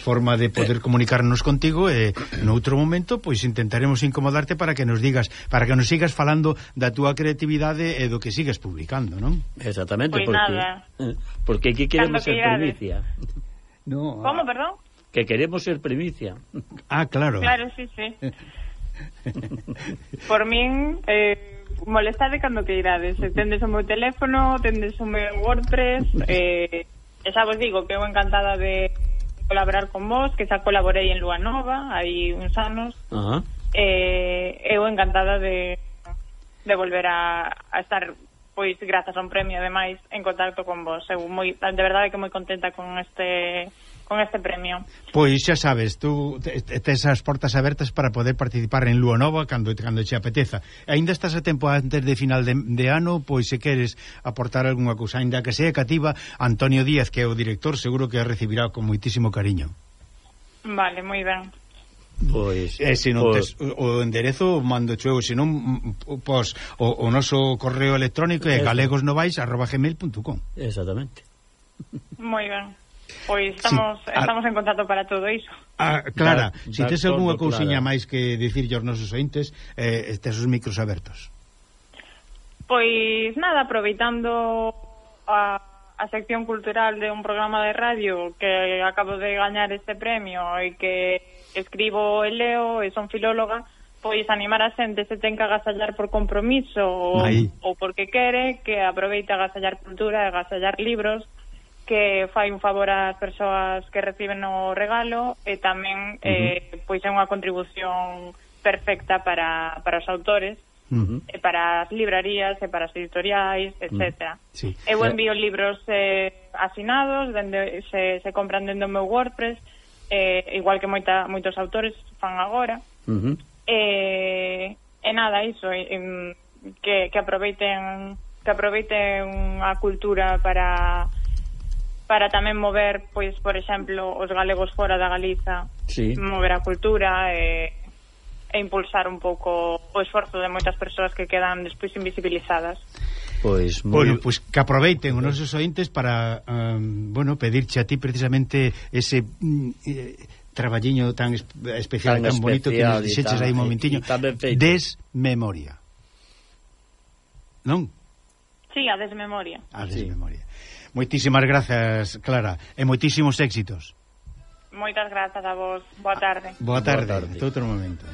forma de poder eh. comunicarnos contigo e eh, noutro momento, pois, intentaremos incomodarte para que nos digas, para que nos sigas falando da túa creatividade e do que sigues publicando, non?
Exactamente,
pois
porque...
Nada.
Eh, porque aquí queremos ser primicia.
No, ah.
Como, perdón?
Que queremos ser primicia.
Ah, claro.
Claro, sí, sí. Por min, eh, molestade cando que irades. Tendes o meu teléfono, tendes o meu WordPress, eh, e xa vos digo que eu encantada de colaborar con vos, que xa colaborei en Lua Nova hai uns anos.
Uh -huh.
eh, eu encantada de, de volver a, a estar pois grazas a un premio ademais en contacto con vos. Eu moi de verdade que moi contenta con este con este premio.
Pois xa sabes, tú tes as portas abertas para poder participar en Lua Nova cando cando che apeteza. Ainda estás a tempo antes de final de, de ano, pois se queres aportar algunha cousa, ainda que sea cativa, Antonio Díaz, que é o director, seguro que a recibirá con moitísimo cariño.
Vale, moi ben.
Pois,
e se non
pois.
tes, o, o enderezo mando chego, se non pois, o, o noso correo electrónico é galegosnovais@gmail.com.
Exactamente.
Moi ben. Pois estamos,
sí.
estamos en contacto para todo iso.
Ah, Clara,
da, si
tes algunha cousiña máis que dicirlle aos nosos ointes, eh, tes os micros abertos.
Pois nada, aproveitando a, a sección cultural de un programa de radio que acabo de gañar este premio e que escribo e leo e son filóloga, pois animar a xente se ten que agasallar por compromiso ou, ou porque quere que aproveite a agasallar cultura e agasallar libros que fai un favor ás persoas que reciben o regalo e tamén uh -huh. eh, pois é unha contribución perfecta para, para os autores
Uh -huh.
e para as librarías e para as editoriais, etcétera. Uh -huh.
sí.
Eu envío libros eh, asinados, dende, se, se compran dentro do meu WordPress, eh, igual que moita, moitos autores fan agora.
Uh -huh.
eh, e nada, iso, eh, que, que aproveiten que aproveiten a cultura para para tamén mover, pois, por exemplo, os galegos fora da Galiza,
sí.
mover a cultura e, e impulsar un pouco o esforzo de moitas persoas que quedan despois invisibilizadas.
Pois, moi...
Bueno, pois que aproveiten os nosos ointes para, um, bueno, pedirche a ti precisamente ese... Mm, eh, traballiño tan especial,
tan,
tan bonito que nos dixeches aí un momentiño. Desmemoria. Non?
Sí, a desmemoria.
A desmemoria. Sí. Moitísimas grazas, Clara, e moitísimos éxitos.
Moitas grazas a vos. Boa tarde.
Boa tarde.
Boa
tarde. outro momento.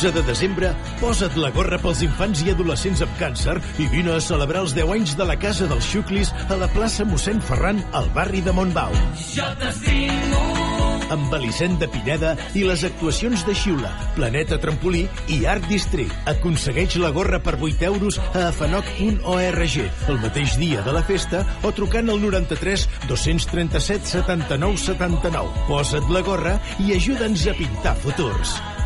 12 de desembre, posa't la gorra pels infants i adolescents amb càncer i vine a celebrar els 10 anys de la Casa dels Xuclis a la plaça mossèn Ferran, al barri de Montbau.
Jo t'estimo.
Amb Elicent de Pineda i les actuacions de Xiula, Planeta Trampolí i Art District. Aconsegueix la gorra per 8 euros a afanoc.org el mateix dia de la festa o trucant al 93 237 79 79. Posa't la gorra i ajuda'ns a pintar futurs.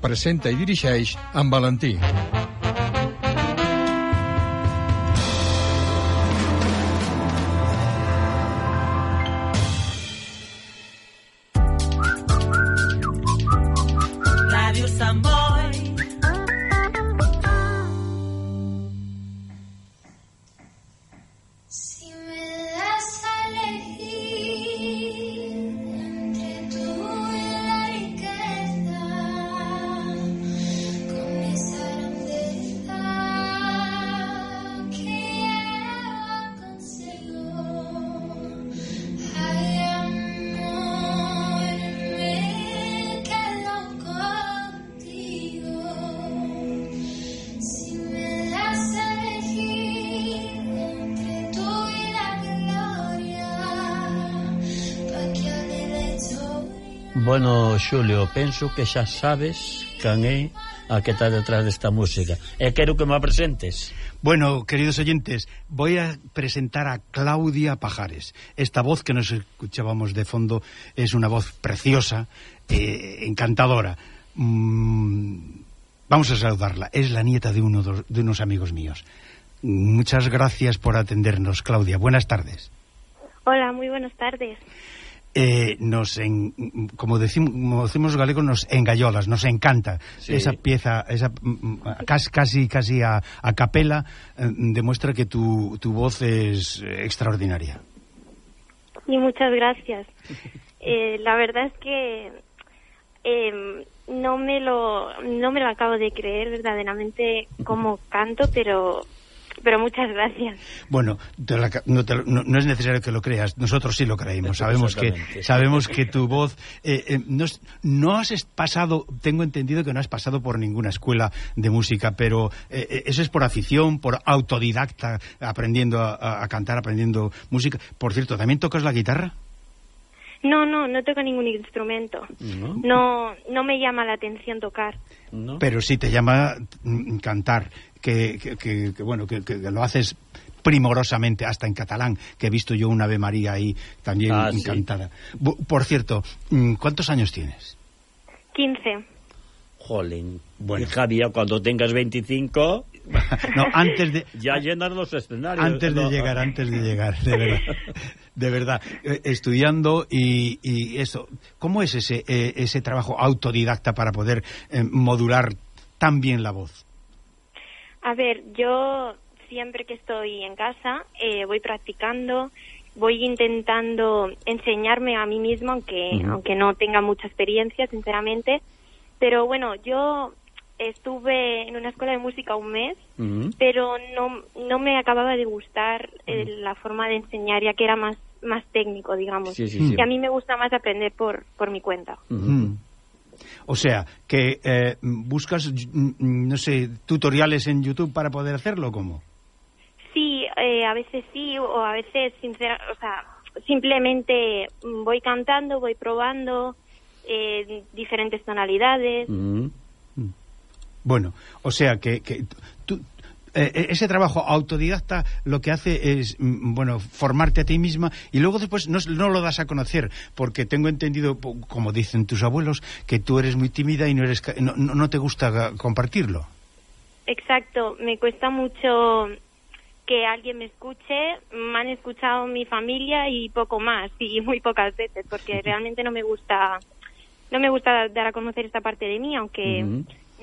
Presenta i dirigeix en Valentí.
Xulio, penso que xa sabes can é a que está detrás desta música. E quero que me presentes.
Bueno, queridos oyentes, voy a presentar a Claudia Pajares. Esta voz que nos escuchábamos de fondo es una voz preciosa, eh, encantadora. Mm, vamos a saludarla. Es la nieta de, uno dos- de unos amigos míos. Muchas gracias por atendernos, Claudia. Buenas tardes.
Hola, muy buenas tardes.
eh, nos en, como decimos, como decimos galegos nos engallolas, nos encanta
sí.
esa pieza, esa mm, mm, casi casi casi a, a capela eh, demuestra que tu, tu voz es extraordinaria.
Y muchas gracias. Eh, la verdad es que eh, no me lo no me lo acabo de creer verdaderamente como canto, pero pero muchas gracias.
Bueno, te la ca- no, te lo- no- no es necesario que lo creas, nosotros sí lo creemos. Sabemos que sabemos que tu voz eh, eh, no, no has pasado, tengo entendido que no has pasado por ninguna escuela de música, pero eh, eh, eso es por afición, por autodidacta, aprendiendo a, cantar, aprendiendo música. Por cierto, ¿también tocas la guitarra?
No, no, no toco ningún instrumento. No no me llama la atención tocar.
Pero sí te llama mm, cantar, que, que- que- que, bueno, que, que- que lo haces primorosamente, hasta en catalán, que he visto yo una Ave María ahí también
Ah,
encantada. Por cierto, mm, ¿cuántos años tienes?
15.
Jolín. Bueno. Javier, cuando tengas 25...
No, antes de...
Ya llenas los escenarios.
Antes de
No.
llegar, antes de llegar, de verdad. De verdad, eh, estudiando y, y eso. ¿Cómo es ese, eh, ese trabajo autodidacta para poder eh, modular tan bien la voz?
A ver, yo siempre que estoy en casa eh, voy practicando voy intentando enseñarme a mí misma, aunque, aunque no tenga mucha experiencia, sinceramente. Pero bueno, yo estuve en una escuela de música un mes, pero no, no me acababa de gustar eh, la forma de enseñar, ya que era más, más técnico, digamos.
Sí, sí, sí.
Y a mí me gusta más aprender por, por mi cuenta.
O sea, que eh, buscas, mm, mm, no sé, tutoriales en YouTube para poder hacerlo, ¿cómo?
Sí, eh, a veces sí, o a veces, sincera, o sea, simplemente mm, voy cantando, voy probando eh, diferentes tonalidades. Mm -hmm.
Bueno, o sea, que, que tú, eh, ese trabajo autodidacta lo que hace es, mm, bueno, formarte a ti misma y luego después no, no lo das a conocer, porque tengo entendido, como dicen tus abuelos, que tú eres muy tímida y no, eres, ca- no, no- no te gusta compartirlo.
Exacto, me cuesta mucho que alguien me escuche. Me han escuchado mi familia y poco más, y muy pocas veces, porque realmente no me gusta, no me gusta dar a conocer esta parte de mí, aunque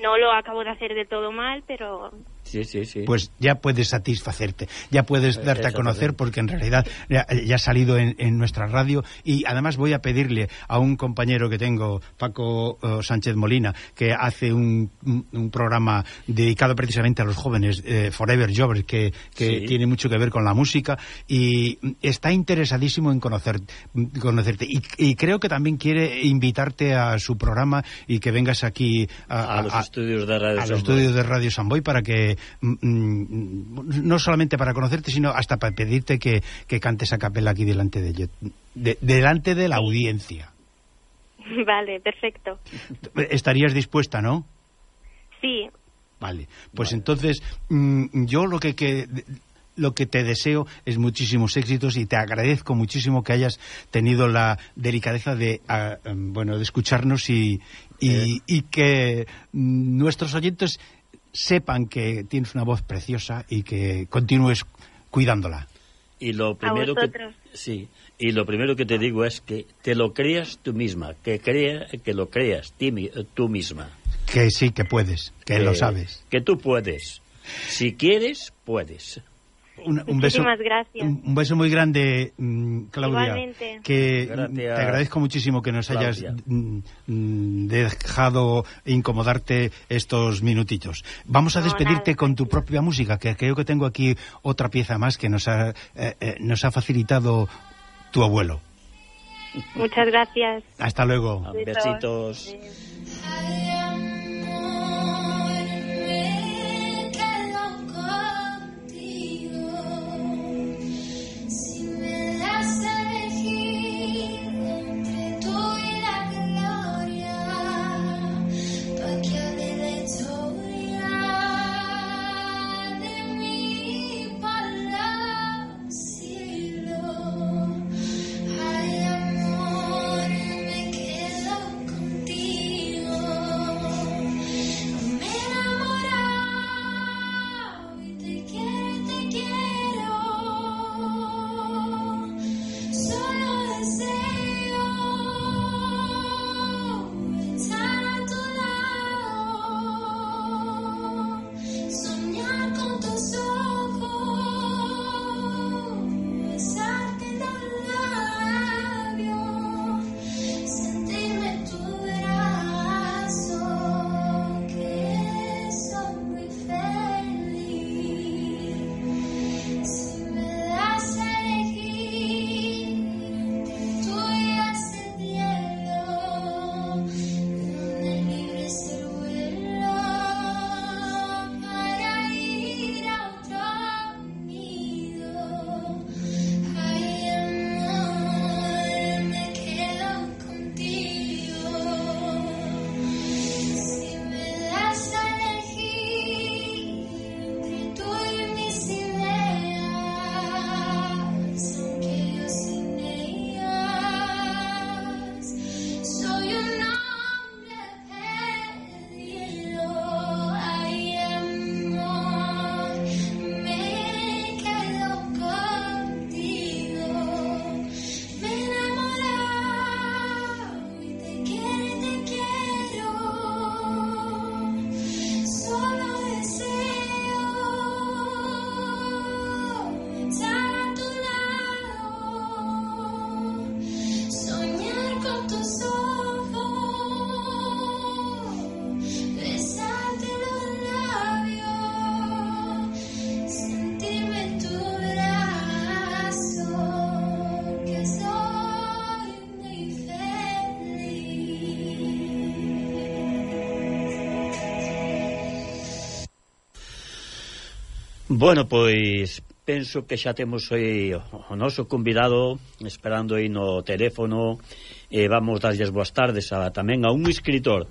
no lo acabo de hacer de todo mal, pero
Sí, sí, sí.
Pues ya puedes satisfacerte, ya puedes
Eh,
darte a conocer
también.
porque en realidad ya, ya ha salido en, en nuestra radio y además voy a pedirle a un compañero que tengo, Paco eh, Sánchez Molina, que hace un, un- un programa dedicado precisamente a los jóvenes, eh, Forever Jovers, que, que
Sí.
tiene mucho que ver con la música y está interesadísimo en conocer, conocerte y, y creo que también quiere invitarte a su programa y que vengas aquí
A los estudios de Radio
a los
Samboy.
estudios de Radio Samboy para que no solamente para conocerte sino hasta para pedirte que, que cantes a capela aquí delante de, de- delante de la audiencia.
Vale, perfecto.
estarías dispuesta no
Sí,
vale pues entonces mm, yo lo que, que lo que te deseo es muchísimos éxitos y te agradezco muchísimo que hayas tenido la delicadeza de ah, bueno de escucharnos y, y, y que mm, nuestros oyentes sepan que tienes una voz preciosa y que continúes cuidándola.
Y lo primero que sí, y lo primero que te digo es que te lo creas tú misma, que crea, que lo creas tí, tú misma.
Que sí que puedes, que, que lo sabes.
Que tú puedes. Si quieres, puedes.
Un, un beso,
gracias.
Un, beso muy grande, mm, Claudia.
Igualmente.
Que
gracias.
te agradezco muchísimo que nos
Claudia.
hayas dejado incomodarte estos minutitos. Vamos a
no,
despedirte
nada.
con tu propia música, que creo que tengo aquí otra pieza más que nos ha, eh, eh, nos ha facilitado tu abuelo.
Muchas gracias.
Hasta luego.
Besitos.
Besitos.
Bueno, pois penso que xa temos aí o noso convidado esperando aí no teléfono e vamos darlles boas tardes a, tamén a un escritor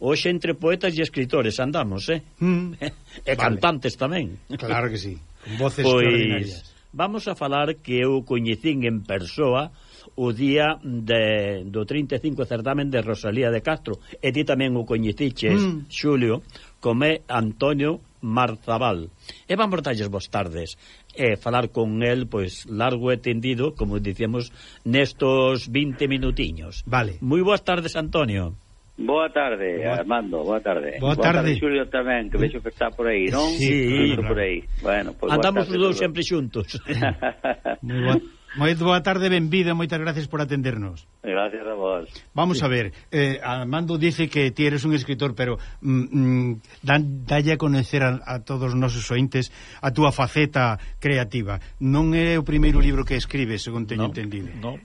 Hoxe entre poetas e escritores andamos, eh?
Mm.
e vale. cantantes tamén
Claro que sí, con voces
pois,
extraordinarias
Vamos a falar que eu coñecín en persoa o día de, do 35 certamen de Rosalía de Castro e ti tamén o coñeciches,
mm.
Xulio comé Antonio Marzabal. E vamos darlles boas tardes e falar con el pois largo e tendido, como dicíamos, nestos 20 minutiños.
Vale.
Moi boas tardes, Antonio.
Boa tarde,
boa...
Armando, boa tarde.
Boa, boa tarde.
Xulio tamén, que eh? vexo que está por aí, non?
Sí,
sí claro. por aí. Bueno, pois
Andamos os dous sempre xuntos.
moi boa Moi boa tarde, benvido, moitas gracias por atendernos.
Gracias a vos.
Vamos sí. a ver, eh, Armando dice que ti eres un escritor, pero mm, mm, dan, dalle a conocer a, a todos os nosos ointes a túa faceta creativa. Non é o primeiro libro que escribes, según teño
no,
entendido.
No.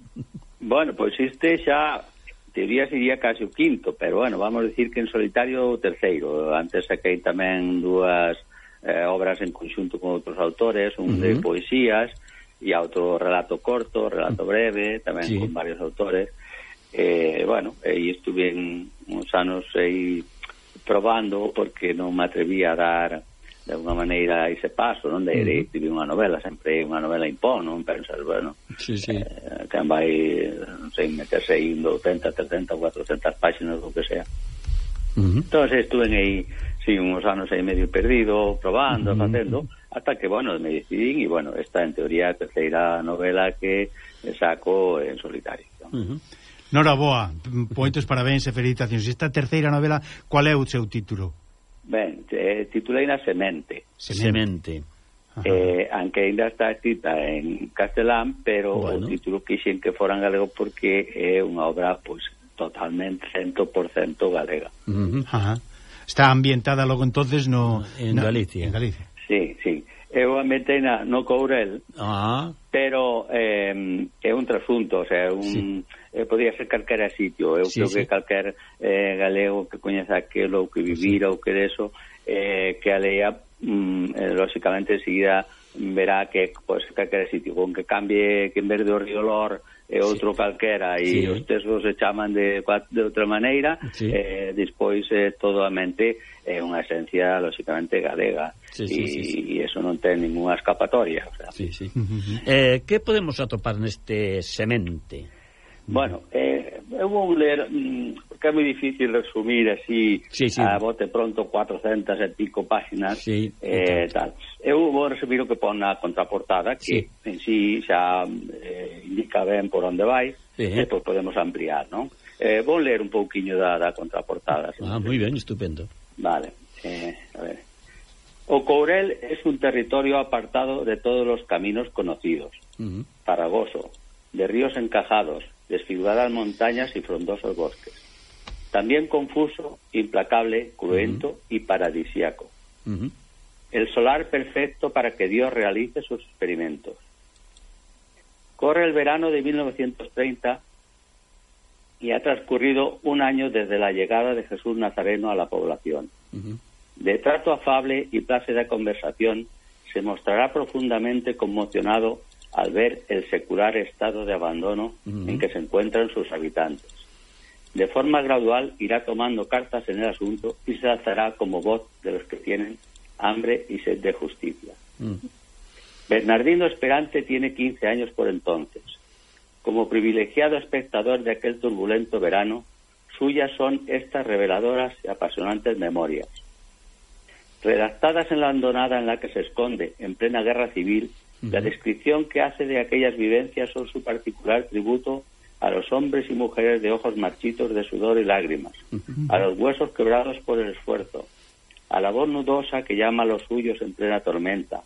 Bueno, pois pues este xa teoría sería case o quinto, pero bueno, vamos a decir que en solitario o terceiro. Antes saquei tamén dúas eh, obras en conxunto con outros autores, un uh
-huh.
de poesías e autorrelato corto, relato mm. breve, tamén
sí.
con varios autores. Eh, bueno, aí estuve en uns anos aí probando porque non me atrevía a dar de alguna maneira ese paso, non? De, uh
-huh.
escribir unha novela, sempre unha novela impón, non? Pensas, bueno,
sí, sí.
Eh, quen vai, non sei, meterse aí 200, 300, 400 páxinas, o que sea.
Uh -huh.
Entón, estuve aí estive uns anos aí medio perdido, probando,
mm.
facendo, hasta que, bueno, me decidín, e, bueno, esta, en teoría, a terceira novela que saco en solitario.
Uh -huh.
Nora, boa, moitos parabéns e felicitacións. Esta terceira novela, cual é o seu título?
Ben, eh, titulei na Semente.
Semente. Semente.
Eh, aunque ainda está escrita en castelán, pero
bueno.
o título quixen que fora en galego porque é unha obra pois pues, totalmente 100% galega.
Uh -huh.
Ajá está ambientada logo entonces no
en
na,
Galicia.
En Galicia.
Sí, sí. Eu a metei na, no Courel,
ah.
pero eh, é un trasunto, o sea, un,
sí.
eh, podría ser calquera sitio. Eu
sí,
creo
sí.
que calquer eh, galego que coñeza aquilo, ou que vivira, sí. ou que deso, eh, que a lea, mm, eh, lógicamente seguida verá que pues, calquera sitio, con que cambie, que en vez do riolor e outro sí. calquera e
sí.
os tesos se chaman de, de outra maneira
sí.
eh, despois eh, todo a mente é eh, unha esencia lógicamente galega
sí, sí,
e,
sí, sí.
e eso non ten ninguna escapatoria o sea.
sí, sí. Eh, que podemos atopar neste semente?
Bueno, eh, eu vou ler, mm, porque é moi difícil resumir así
sí, sí.
a bote pronto 400 e pico páginas
sí,
eh, tal. Eu vou resumir o que pon na contraportada, que
sí.
en sí xa eh, indica ben por onde vai,
sí.
e depois podemos ampliar, non? Eh, vou ler un pouquiño da, da contraportada.
Ah, moi ben, estupendo.
Vale, eh, a ver. O Courel es un territorio apartado de todos los caminos conocidos,
uh -huh.
paragoso, de ríos encajados, desfiguradas montañas y frondosos bosques. También confuso, implacable, cruento y paradisiaco.
Uh -huh.
El solar perfecto para que Dios realice sus experimentos. Corre el verano de 1930 y ha transcurrido un año desde la llegada de Jesús Nazareno a la población.
Uh -huh.
De trato afable y plácida conversación, se mostrará profundamente conmocionado al ver el secular estado de abandono
Ujú.
en que se encuentran sus habitantes. De forma gradual irá tomando cartas en el asunto y se alzará como voz de los que tienen hambre y sed de justicia.
Uh
Bernardino Esperante tiene 15 años por entonces. Como privilegiado espectador de aquel turbulento verano, suyas son estas reveladoras y apasionantes memorias. Redactadas en la hondonada en la que se esconde, en plena guerra civil, la descripción que hace de aquellas vivencias son su particular tributo a los hombres y mujeres de ojos marchitos de sudor y lágrimas, a los huesos quebrados por el esfuerzo, a la voz nudosa que llama a los suyos en plena tormenta,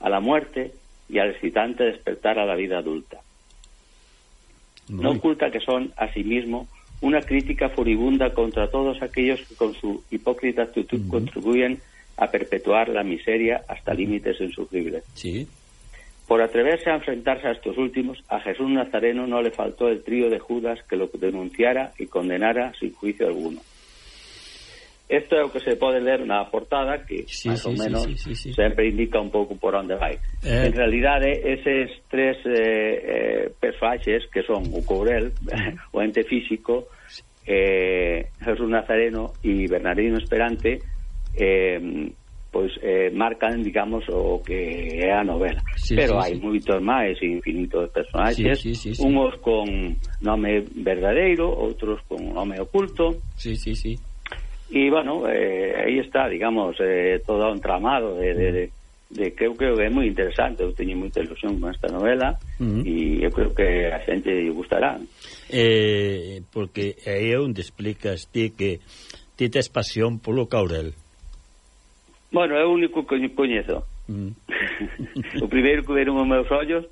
a la muerte y al excitante despertar a la vida adulta. No oculta que son, asimismo, una crítica furibunda contra todos aquellos que con su hipócrita actitud contribuyen a perpetuar la miseria hasta límites insufribles.
Sí.
Por atreverse a enfrentarse a estos últimos, a Jesús Nazareno no le faltó el trío de Judas que lo denunciara y condenara sin juicio alguno. Isto é o que se pode ler na portada, que
Sí,
máis
sí,
ou
sí,
menos
sí,
sempre indica un pouco por onde vai.
Eh.
En realidade, eses tres eh, eh, personaxes, que son o Courel, o ente físico, eh, Jesús Nazareno e Bernardino Esperante, eh, pois eh, marcan, digamos, o que é a novela.
Sí,
Pero
sí,
hai
sí.
moitos máis, infinitos personaxes,
sí, sí, sí, sí.
unhos con nome verdadeiro, outros con nome oculto.
Sí, sí, sí.
E, bueno, eh, aí está, digamos, eh, todo un tramado de, de, de, de creo que é moi interesante. Eu teño moita ilusión con esta novela
e uh -huh.
E eu creo que a xente lle gustará.
Eh, porque aí é onde explicas ti que ti tes pasión polo caurel.
Bueno, é o único que coñezo.
Mm.
o primeiro que veron os meus ollos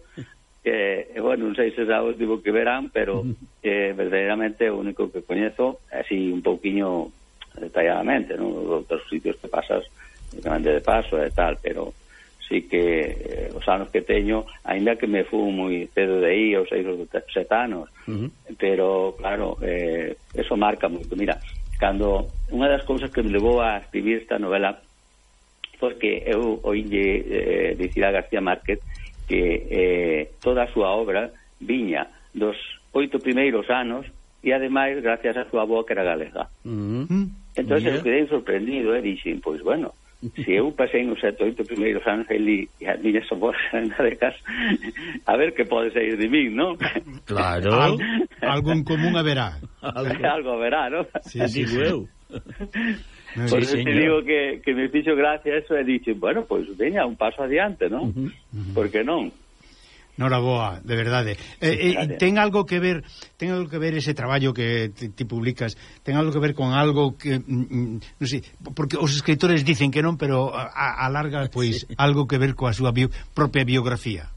que, eh, bueno, non sei se xa os digo que verán, pero eh, verdadeiramente é o único que coñezo así un pouquiño detalladamente, non? Os outros sitios que pasas únicamente de paso e tal, pero sí que eh, os anos que teño, aínda que me fui moi cedo de aí, aos seis ou sete anos,
uh
pero, claro, eh, eso marca moito. Mira, cando unha das cousas que me levou a escribir esta novela porque eu oínlle eh, dicir a García Márquez que eh, toda a súa obra viña dos oito primeiros anos e ademais gracias a súa boa que era galega.
Mm -hmm.
Entón,
yeah.
eu quedei sorprendido e eh, dixen, pois bueno, se eu pasei nos sete oito primeiros anos ali e a miña sobora de casa a ver que pode sair de min, non?
Claro.
Al, algo en común haberá.
Algo, algo haberá, non?
Sí,
digo
sí,
eu. Sí,
eso
señor.
te digo que, que me fixo gracia eso e dixen, bueno, pois pues, veña, un paso adiante, non? Uh -huh, uh
-huh. Porque non? Noraboa, de verdade. Eh, eh, ten algo que ver, ten algo que ver ese traballo que ti, ti publicas, ten algo que ver con algo que mm, mm non sei, porque os escritores dicen que non, pero a, a larga pois sí. algo que ver coa súa bio, propia biografía.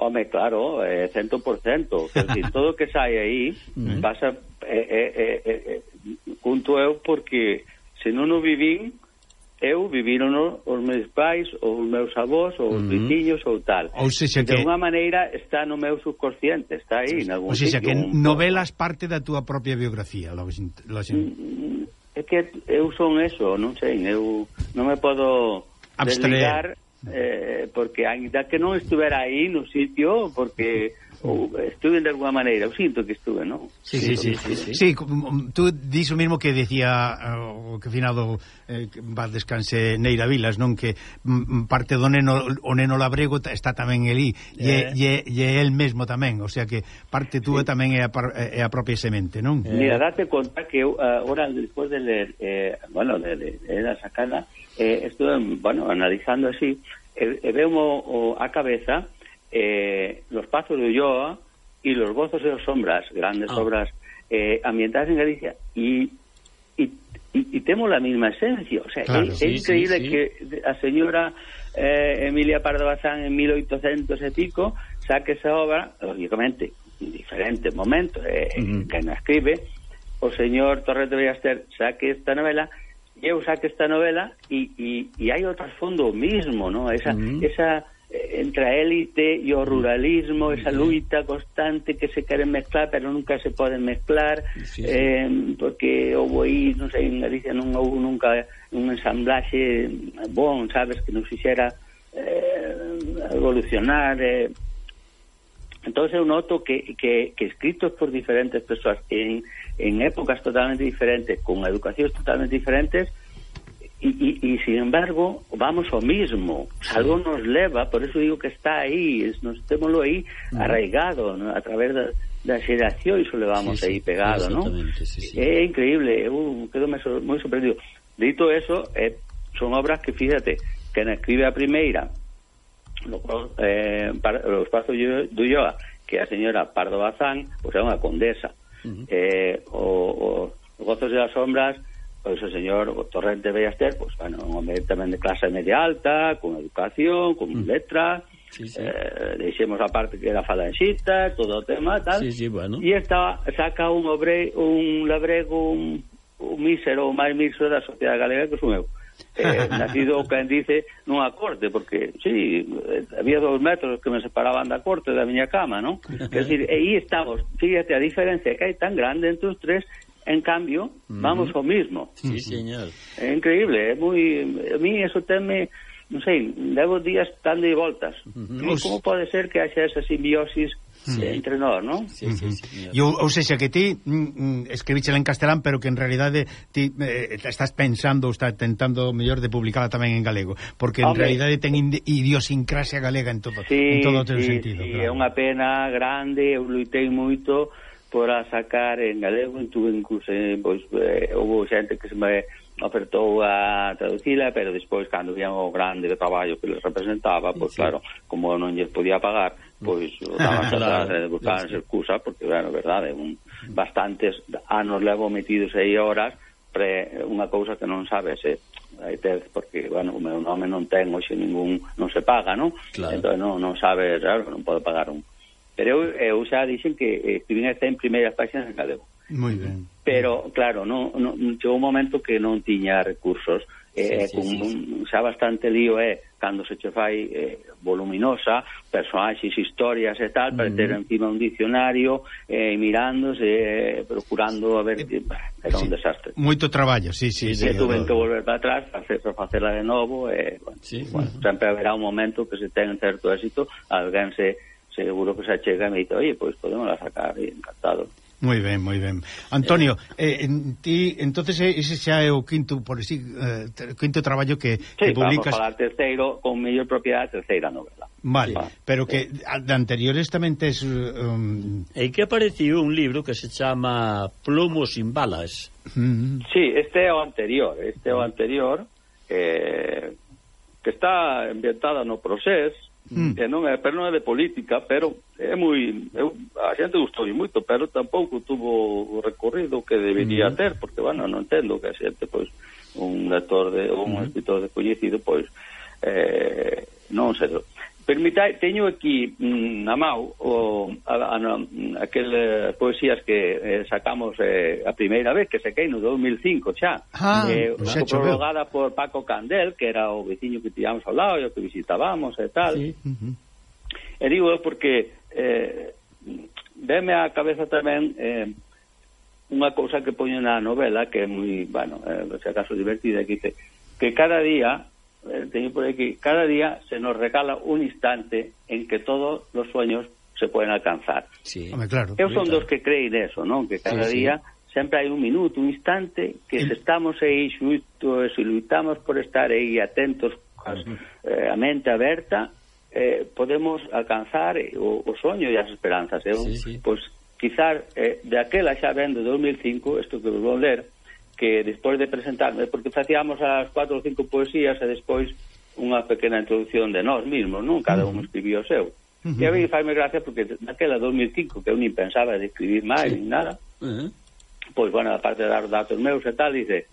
Home, claro, eh, 100%, decir, todo o que sai aí mm. pasa eh, eh, eh, eh, junto eu porque se non o vivín, eu vivírono os meus pais, ou os meus avós, ou os veciños, ou tal.
Ou
seja
que...
De unha maneira está no meu subconsciente, está aí, en algún
Ou seja
sitio,
que
un...
novelas parte da túa propia biografía, lo, lo... Mm,
é que eu son eso, non sei, eu non me podo
Abstraer.
desligar, eh, porque ainda que non estuvera aí no sitio, porque ou estuve de alguna maneira, eu sinto que estuve, non?
Sí, sí, sí, sí, sí. sí tú dis o mismo que decía eh, o que finado eh, va descanse Neira Vilas, non que parte do neno o neno labrego está tamén elí, e
eh.
e el mesmo tamén, o sea que parte túa sí. tamén é a, é a propia semente, non? Eh.
Mira, date conta que eu agora despois de ler eh, bueno, de, de, de la sacana eh, estuve, bueno, analizando así e, e veo o, a cabeza eh, Los Pazos de Ulloa y Los Gozos de las Sombras, grandes
ah.
obras eh, ambientadas en Galicia, y, y, y, y tenemos la misma esencia. O sea,
claro,
es,
sí,
es, increíble
sí, sí.
que la señora eh, Emilia Pardo Bazán en 1800 y pico saque esa obra, lógicamente, en diferentes momentos eh,
uh -huh.
que no escribe, o señor Torres de Ballester saque esta novela, yo saque esta novela y, y, y hay otro fondo mismo, ¿no? Esa,
uh
-huh. esa entre a élite e o ruralismo, mm. esa luita constante que se queren mezclar, pero nunca se poden mezclar,
sí, sí.
Eh, porque houve aí, non sei, en Galicia non houve nunca un ensamblaxe bon, sabes, que nos fixera eh, evolucionar, eh, Entonces eu noto que, que, que escritos por diferentes persoas en, en épocas totalmente diferentes, con educacións totalmente diferentes, E, e, e sin embargo, vamos ao mismo. Sí. Algo nos leva, por eso digo que está aí, nos témolo aí arraigado, ¿no? a través da, das xeracións o levamos
sí,
aí pegado, no?
non? Sí, sí.
É increíble, eu quedo so, moi sorprendido. Dito eso, eh, son obras que, fíjate, que na escribe a primeira, no, eh, para, los pazos do Ulloa que a señora Pardo Bazán, pois pues, é unha condesa. Uh -huh. eh, o, o, o Gozos das Sombras, pois o señor o Torrente Bellaster, pois, bueno, un home tamén de clase media alta, con educación, con mm. letra,
sí, sí.
Eh, deixemos a parte que era falanxista, todo o tema, tal.
Sí, sí, bueno.
E esta saca un obre, un labrego, un, un mísero, o máis mísero da sociedade galega que sou eu. Eh, nacido, quen dice, nunha corte, porque, sí, eh, había dous metros que me separaban da corte da miña cama, non? É dicir, aí estamos, fíjate a diferencia que hai tan grande entre os tres En cambio, uh -huh. vamos ao mismo.
Sí, señor.
É increíble, é moi... A mí eso teme non sei, levo días tan de voltas. Uh -huh. Como pode ser que haxa esa simbiosis sí. entre nós, non?
Sí, sí, sí,
e, ou, ou seja, que ti mm, mm en castelán, pero que en realidade eh, ti eh, estás pensando ou estás tentando mellor de publicala tamén en galego, porque
Hombre.
en realidade ten idiosincrasia galega en todo,
sí,
en todo o teu
sí,
sentido.
Sí,
claro.
é unha pena grande, eu luitei moito, por a sacar en galego incluso pois, eh, houve xente que se me apertou a traducila, pero despois cando vían o grande de traballo que les representaba, pois sí. claro, como non lles podía pagar, pois daban
atrás
e buscaban excusa, porque, bueno, verdade, un, bastantes anos levo metidos aí horas pre unha cousa que non sabes, eh, porque, bueno, o meu nome non ten hoxe ningún, non se paga, non?
Claro.
Entón non, non sabes, claro, non podo pagar un, Pero eh, eu, eu xa dixen que eh, escribín esta está en primeiras páxinas en galego.
Moi ben.
Pero, claro, non, non, chegou un momento que non tiña recursos. Eh,
sí, sí,
con,
sí,
sí. Xa bastante lío é eh, cando se che fai eh, voluminosa, personaxes, historias e tal, para mm. ter encima un diccionario, eh, mirándose, eh, procurando a ver... Eh, era sí, un desastre.
Moito traballo, sí, sí. sí,
sí tuve que volver para atrás, para facela de novo, e, eh, bueno,
sí,
bueno, sí. sempre haberá un momento que se ten certo éxito, alguén se seguro que se achega e me dice, oye, pois pues podemos sacar, e encantado.
Moi ben, moi ben. Antonio, eh, en ti entonces eh, ese xa é eh, o quinto por así, eh, quinto traballo que,
sí, que
publicas.
Sí, para terceiro con mellor propiedade terceira novela.
Vale,
sí.
pero que de anteriores tamén tes um...
E que apareciu un libro que se chama Plomo sin balas.
Mm -hmm.
Sí, este é o anterior, este é o anterior eh, que está ambientada no proceso
Mm.
E non é, pero non é de política, pero é moi eu, a xente gustou moito, pero tampouco tuvo o recorrido que debería
mm.
ter, porque bueno, non entendo que a xente pois un lector de un mm. escritor descoñecido pois eh, non sei. Permita, teño aquí mm, a mau o, a, a, a, aquel eh, poesías que eh, sacamos eh, a primeira vez, que se quei no 2005 xa.
Ah,
eh,
pues xa
prologada por Paco Candel, que era o veciño que tiramos ao lado e o que visitábamos e tal.
Sí.
Uh -huh.
E digo porque eh, veme a cabeza tamén eh, unha cousa que poño na novela que é moi, bueno, eh, se acaso divertida, que dice que cada día Eh, de que cada día se nos regala un instante en que todos los sueños se pueden alcanzar.
Sí,
Hombre, claro.
Eu son claro. dos que creen eso, non? Que cada
sí,
día sí. sempre hai un minuto, un instante que se estamos aí xuntos e luitamos por estar aí atentos uh -huh. eh, a mente aberta, eh, podemos alcanzar eh, o, o soño e as esperanzas. Eu,
sí, sí.
Pois, quizás, eh, de aquela xa vendo 2005, isto que vos vou ler, que despois de presentarme, porque facíamos as cuatro ou cinco poesías e despois unha pequena introducción de nós mesmos, non? Cada un escribía o seu. Uh -huh. E a mí faime gracia porque naquela 2005 que eu nin pensaba de escribir máis, sí. nin nada.
Uh -huh.
Pois, bueno, aparte de dar os datos meus e tal, dice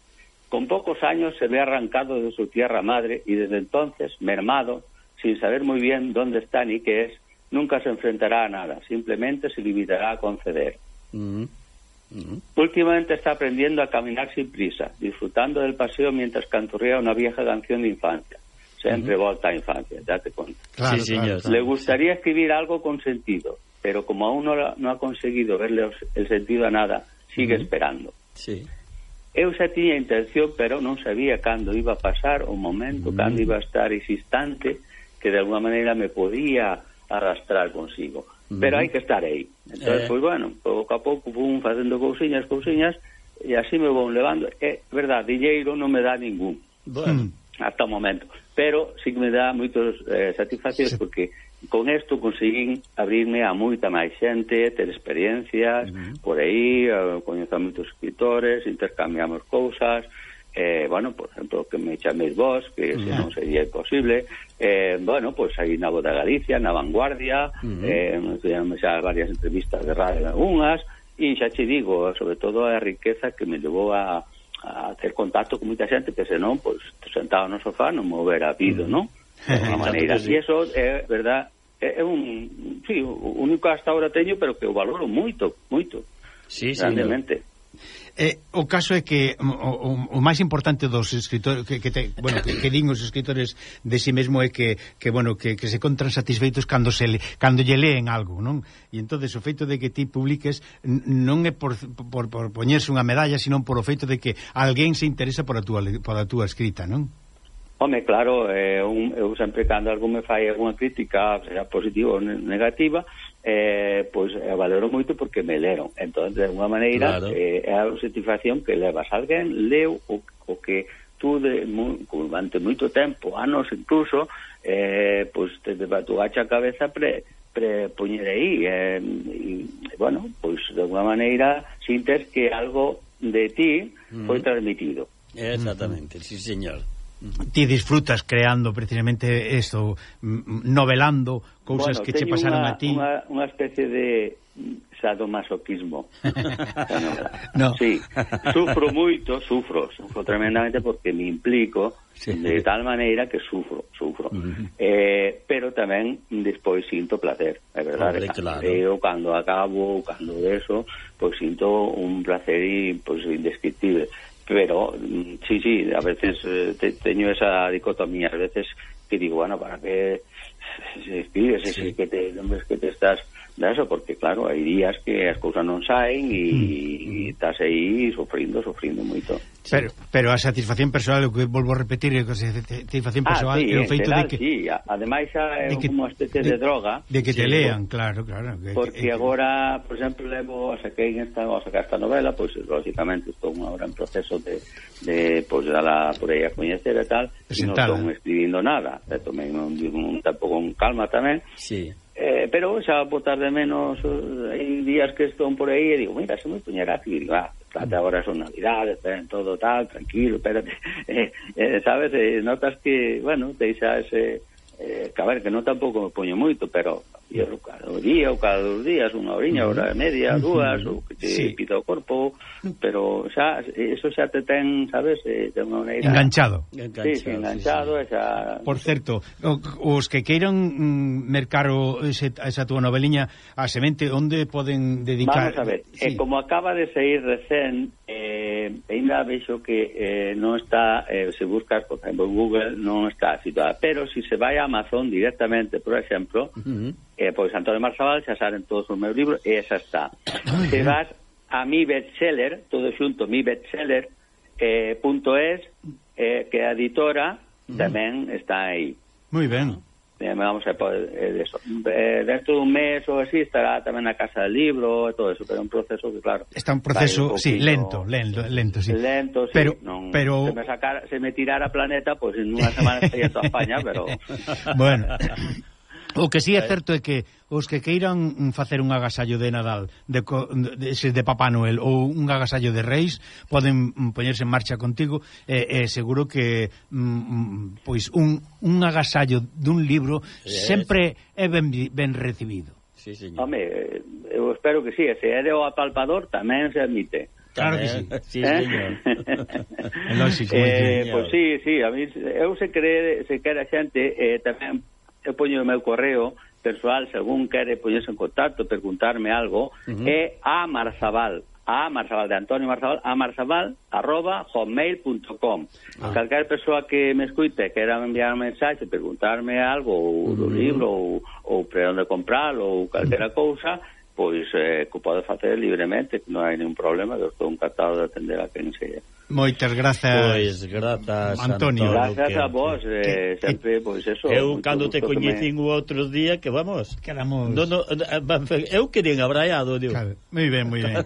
con pocos años se ve arrancado de su tierra madre y desde entonces, mermado, sin saber muy bien dónde está ni qué es, nunca se enfrentará a nada, simplemente se limitará a conceder.
Uh -huh.
Últimamente está aprendiendo a caminar sin prisa, disfrutando del paseo mientras canturrea una vieja canción de infancia. Siempre uh -huh. volta a infancia, date cuenta.
Claro,
sí,
claro, claro,
Le gustaría escribir algo con sentido, pero como aún no, no ha conseguido verle el sentido a nada, sigue uh -huh. esperando.
Sí.
Eu xa tiña intención, pero non sabía cando iba a pasar o momento, cando iba a estar ese instante que de alguna maneira me podía arrastrar consigo pero hai que estar aí. Entón,
eh...
pois bueno, pouco a pouco vou facendo cousiñas, cousiñas, e así me vou levando. É verdade, dinheiro non me dá ningún.
Bueno. Hmm.
Hasta o momento. Pero sí que me dá moitos eh, satisfaccións
sí.
porque con isto conseguín abrirme a moita máis xente, ter experiencias uh -huh. por aí, eh, coñezo a moitos escritores, intercambiamos cousas, eh, bueno, por exemplo, que me chaméis vos, que uh -huh. se non sería imposible, eh, bueno, pois pues, aí na Voda Galicia, na Vanguardia, uh -huh. eh, xa varias entrevistas de radio unhas, e xa che digo, sobre todo a riqueza que me levou a, a ter contacto con moita xente, que senón, pois, pues, sentado no sofá non me houbera habido, uh non? De unha maneira,
e sí.
eso é, verdad, eh, é, é un, sí, o único hasta ahora teño, pero que o valoro moito, moito,
sí,
grandemente. Señor.
Eh, o caso é que o, o, o máis importante dos escritores que, que, te, bueno, que, que din os escritores de si sí mesmo é que, que bueno que, que se contran satisfeitos cando se le, cando lle leen algo, non? E entonces o feito de que ti publiques non é por, por, por poñerse unha medalla, sino por o feito de que alguén se interesa por a túa, por a túa escrita, non?
Home, claro, eh, un, eu sempre cando algún me fai alguna crítica, será positiva ou negativa, eh, pois eh, valoro moito porque me leron. Entón, de alguma maneira,
claro.
eh, é a satisfacción que levas. Alguén leu o, o que tú de, mu, durante moito tempo, anos incluso, eh, pois te debatuache a cabeza pre, pre poñer aí. Eh, e, bueno, pois de alguma maneira sintes que algo de ti
mm.
foi transmitido.
Exactamente, sí, señor
ti disfrutas creando precisamente isto, novelando cousas
bueno,
que che pasaron
una,
a ti.
Unha, unha especie de sadomasoquismo.
no.
Sí, sufro moito, sufro, sufro tremendamente porque me implico sí. de tal maneira que sufro, sufro. Eh, pero tamén despois sinto placer, é verdade.
Vale, claro.
Eu cando acabo, cando eso, pois pues, sinto un placer pois, pues, indescriptible. Pero, mm, sí, sí, a veces eh, te, teño esa dicotomía, a veces que digo, bueno, para se escribes, sí. que te, ves que te estás eso, porque claro, hai días que as cousas non saen e mm. estás aí sofrindo, sofrindo moito.
Pero, pero a satisfacción personal, o que volvo a repetir, a satisfacción ah, personal
ah, sí,
é o feito
general,
de que...
Sí, ademais é
que,
unha especie de,
de
droga.
De que te
sí,
lean, claro, claro. Que,
porque que, agora, por exemplo, levo a saquei esta, a sacar esta novela, pois, lógicamente, estou agora en proceso de, de pois, dala por aí a coñecer e tal, e non estou escribindo nada, tomei un, un, un, un, un calma tamén,
sí.
Eh, pero xa botar de menos eh, hai días que estou por aí e digo, mira, se me puñera aquí, digo, ah, trate agora son navidades, ten todo tal, tranquilo, espérate, eh, eh, sabes, eh, notas que, bueno, deixa ese, eh, que a ver, que non tampouco me poño moito, pero E eu cada día, ou cada dos días, unha horiña, hora e media, dúas, ou que te
sí.
pita o corpo, pero xa, eso xa te ten, sabes, eh, de unha maneira...
Enganchado. enganchado.
Sí, sí, enganchado, sí, sí. xa...
Por certo, os que queiran mm, mercar o, ese, esa túa noveliña a semente, onde poden dedicar...
Vamos a ver, sí. eh, como acaba de sair recén, eh, ainda vexo que eh, non está, eh, se buscas, por exemplo, en Google, non está situada, pero se si se vai a Amazon directamente, por exemplo... Uh -huh eh, pois Antonio Marzabal, xa saben todos os meus libros, e esa está. Se vas a mi bestseller, todo xunto, mi bestseller, eh, punto es, eh, que a editora tamén está aí.
Moi ben.
Eh, vamos a poder, eh, eso. Eh, dentro dun mes ou así estará tamén na casa del libro e todo eso, pero é un proceso que claro.
Está un proceso,
un
sí, lento, lento, lento, sí.
Lento, sí.
Pero,
non,
pero...
Se, me sacara, se me tirara planeta, pois pues, en unha semana estaría toda España, pero...
bueno, O que sí é certo é que os que queiran mm, facer un agasallo de Nadal, de, de, de, de Papá Noel ou un agasallo de Reis, poden mm, poñerse en marcha contigo e eh, eh, seguro que mm, mm, pois un, un agasallo dun libro
sí,
sempre é ben, ben recibido.
Sí, señor.
Home, eh, eu espero que sí, se é de o apalpador tamén se admite.
Claro que sí.
sí ¿Eh?
señor. Lógico,
eh, pois si, sí, sí, a mí eu se cree se quere a xente eh, tamén eu poño o meu correo persoal, se algún quere poñerse en contacto, preguntarme algo,
uh
-huh. é amarzabal, a Marzabal, de Antonio Marzabal, a marzabal, arroba, hotmail.com.
Ah.
Calcar persoa que me escuite, quera enviar un mensaxe, preguntarme algo, ou do libro, ou, ou pre onde comprar, ou calquera cousa, pois eh, que pode facer libremente, non hai ningún problema, eu estou encantado de atender a quen sexa.
Moitas grazas.
Pois, grazas,
Antonio.
Grazas
que,
a vos, eh, que, sempre, pois eso.
Eu, cando te coñecín o outro día, que vamos...
Quedamos...
No, no, eh, eu querín abraiado, digo.
Claro, moi ben, moi ben.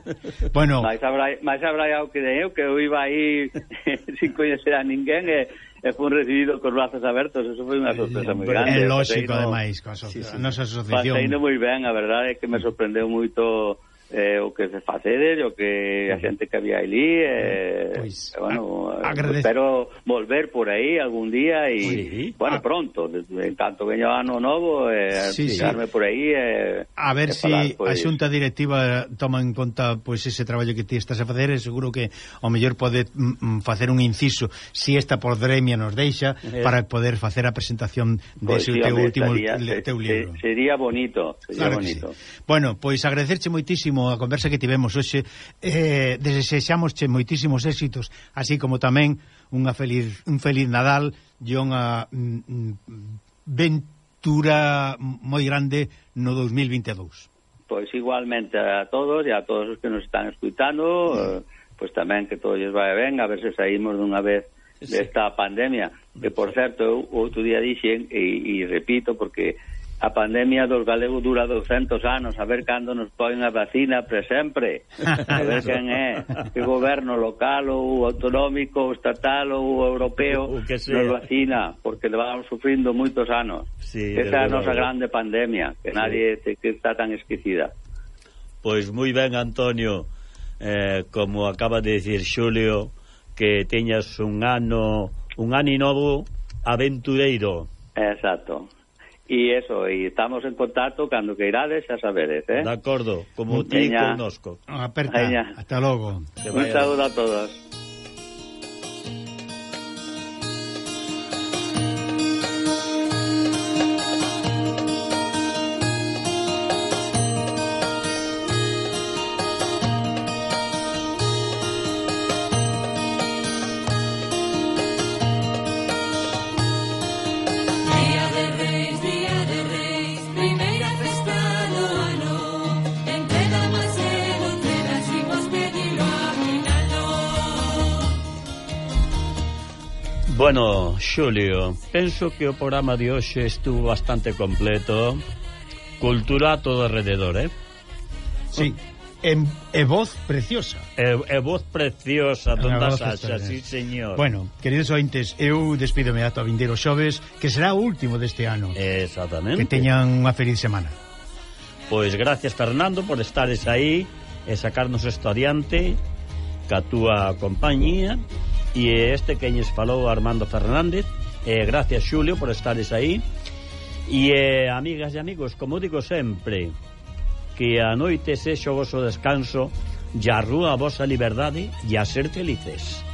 bueno...
Mais, abra, mais abraiado que eu, que eu iba aí sin coñecer a ninguén, e... E fui recibido con brazos abertos, eso foi unha sorpresa moi grande.
É lógico,
paseino,
ademais, coa asoci sí, sí. a nosa asociación.
Paseino moi ben, a verdade é que me sorprendeu moito eh, o que se facedes, o que a xente que había ali, eh,
pois,
bueno, eh,
agradece...
espero volver por aí algún día e, sí. bueno, a... pronto, en tanto que ano novo, eh,
sí, chegarme
sí. por aí. Eh,
a ver se si
pois...
a xunta directiva toma en conta pois ese traballo que ti estás a facer, e seguro que ao mellor pode mm, mm facer un inciso, si esta pandemia nos deixa,
eh.
para poder facer a presentación dese de
pois,
teu último
estaría,
le, teu libro.
Sería bonito, sería
claro
bonito. Sí.
Bueno, pois agradecerche moitísimo como a conversa que tivemos hoxe. Eh, desexamosche moitísimos éxitos, así como tamén unha feliz, un feliz Nadal e unha mm, ventura moi grande no 2022.
Pois igualmente a todos e a todos os que nos están escuitando, eh, pois tamén que todo lles vai ben, a ver se saímos dunha vez desta pandemia que por certo eu outro día dixen e, e repito porque a pandemia dos galegos dura 200 anos, a ver cando nos poen a vacina pre sempre, a ver quen é, que goberno local ou autonómico, ou estatal ou europeo
o que sea.
nos vacina, porque levamos sufrindo moitos anos.
Sí,
Esa é a nosa grande pandemia, que sí. nadie que está tan esquecida.
Pois moi ben, Antonio, eh, como acaba de dicir Xulio, que teñas un ano, un ano novo aventureiro.
Exacto. E eso, e estamos en contacto cando que irades, xa sabedes, eh?
De acordo, como ti
Peña.
connosco.
Aperta,
Peña.
hasta logo.
Un saludo a todos.
Xulio, penso que o programa de hoxe estuvo bastante completo. Cultura a todo alrededor, eh?
Sí. E, e voz preciosa.
E, e voz preciosa, donde Sacha, sí, eh. señor.
Bueno, queridos ointes, eu despídome ata vindeiro xoves, que será o último deste ano.
Exactamente.
Que teñan unha feliz semana.
Pois gracias, Fernando, por estares aí e sacarnos esto adiante, Ca a túa compañía E este queñes falou Armando Fernández. E gracias, Xulio, por estares aí. E, eh, amigas e amigos, como digo sempre, que a noite sexa o vosso descanso e a rúa a vosa liberdade e a ser felices.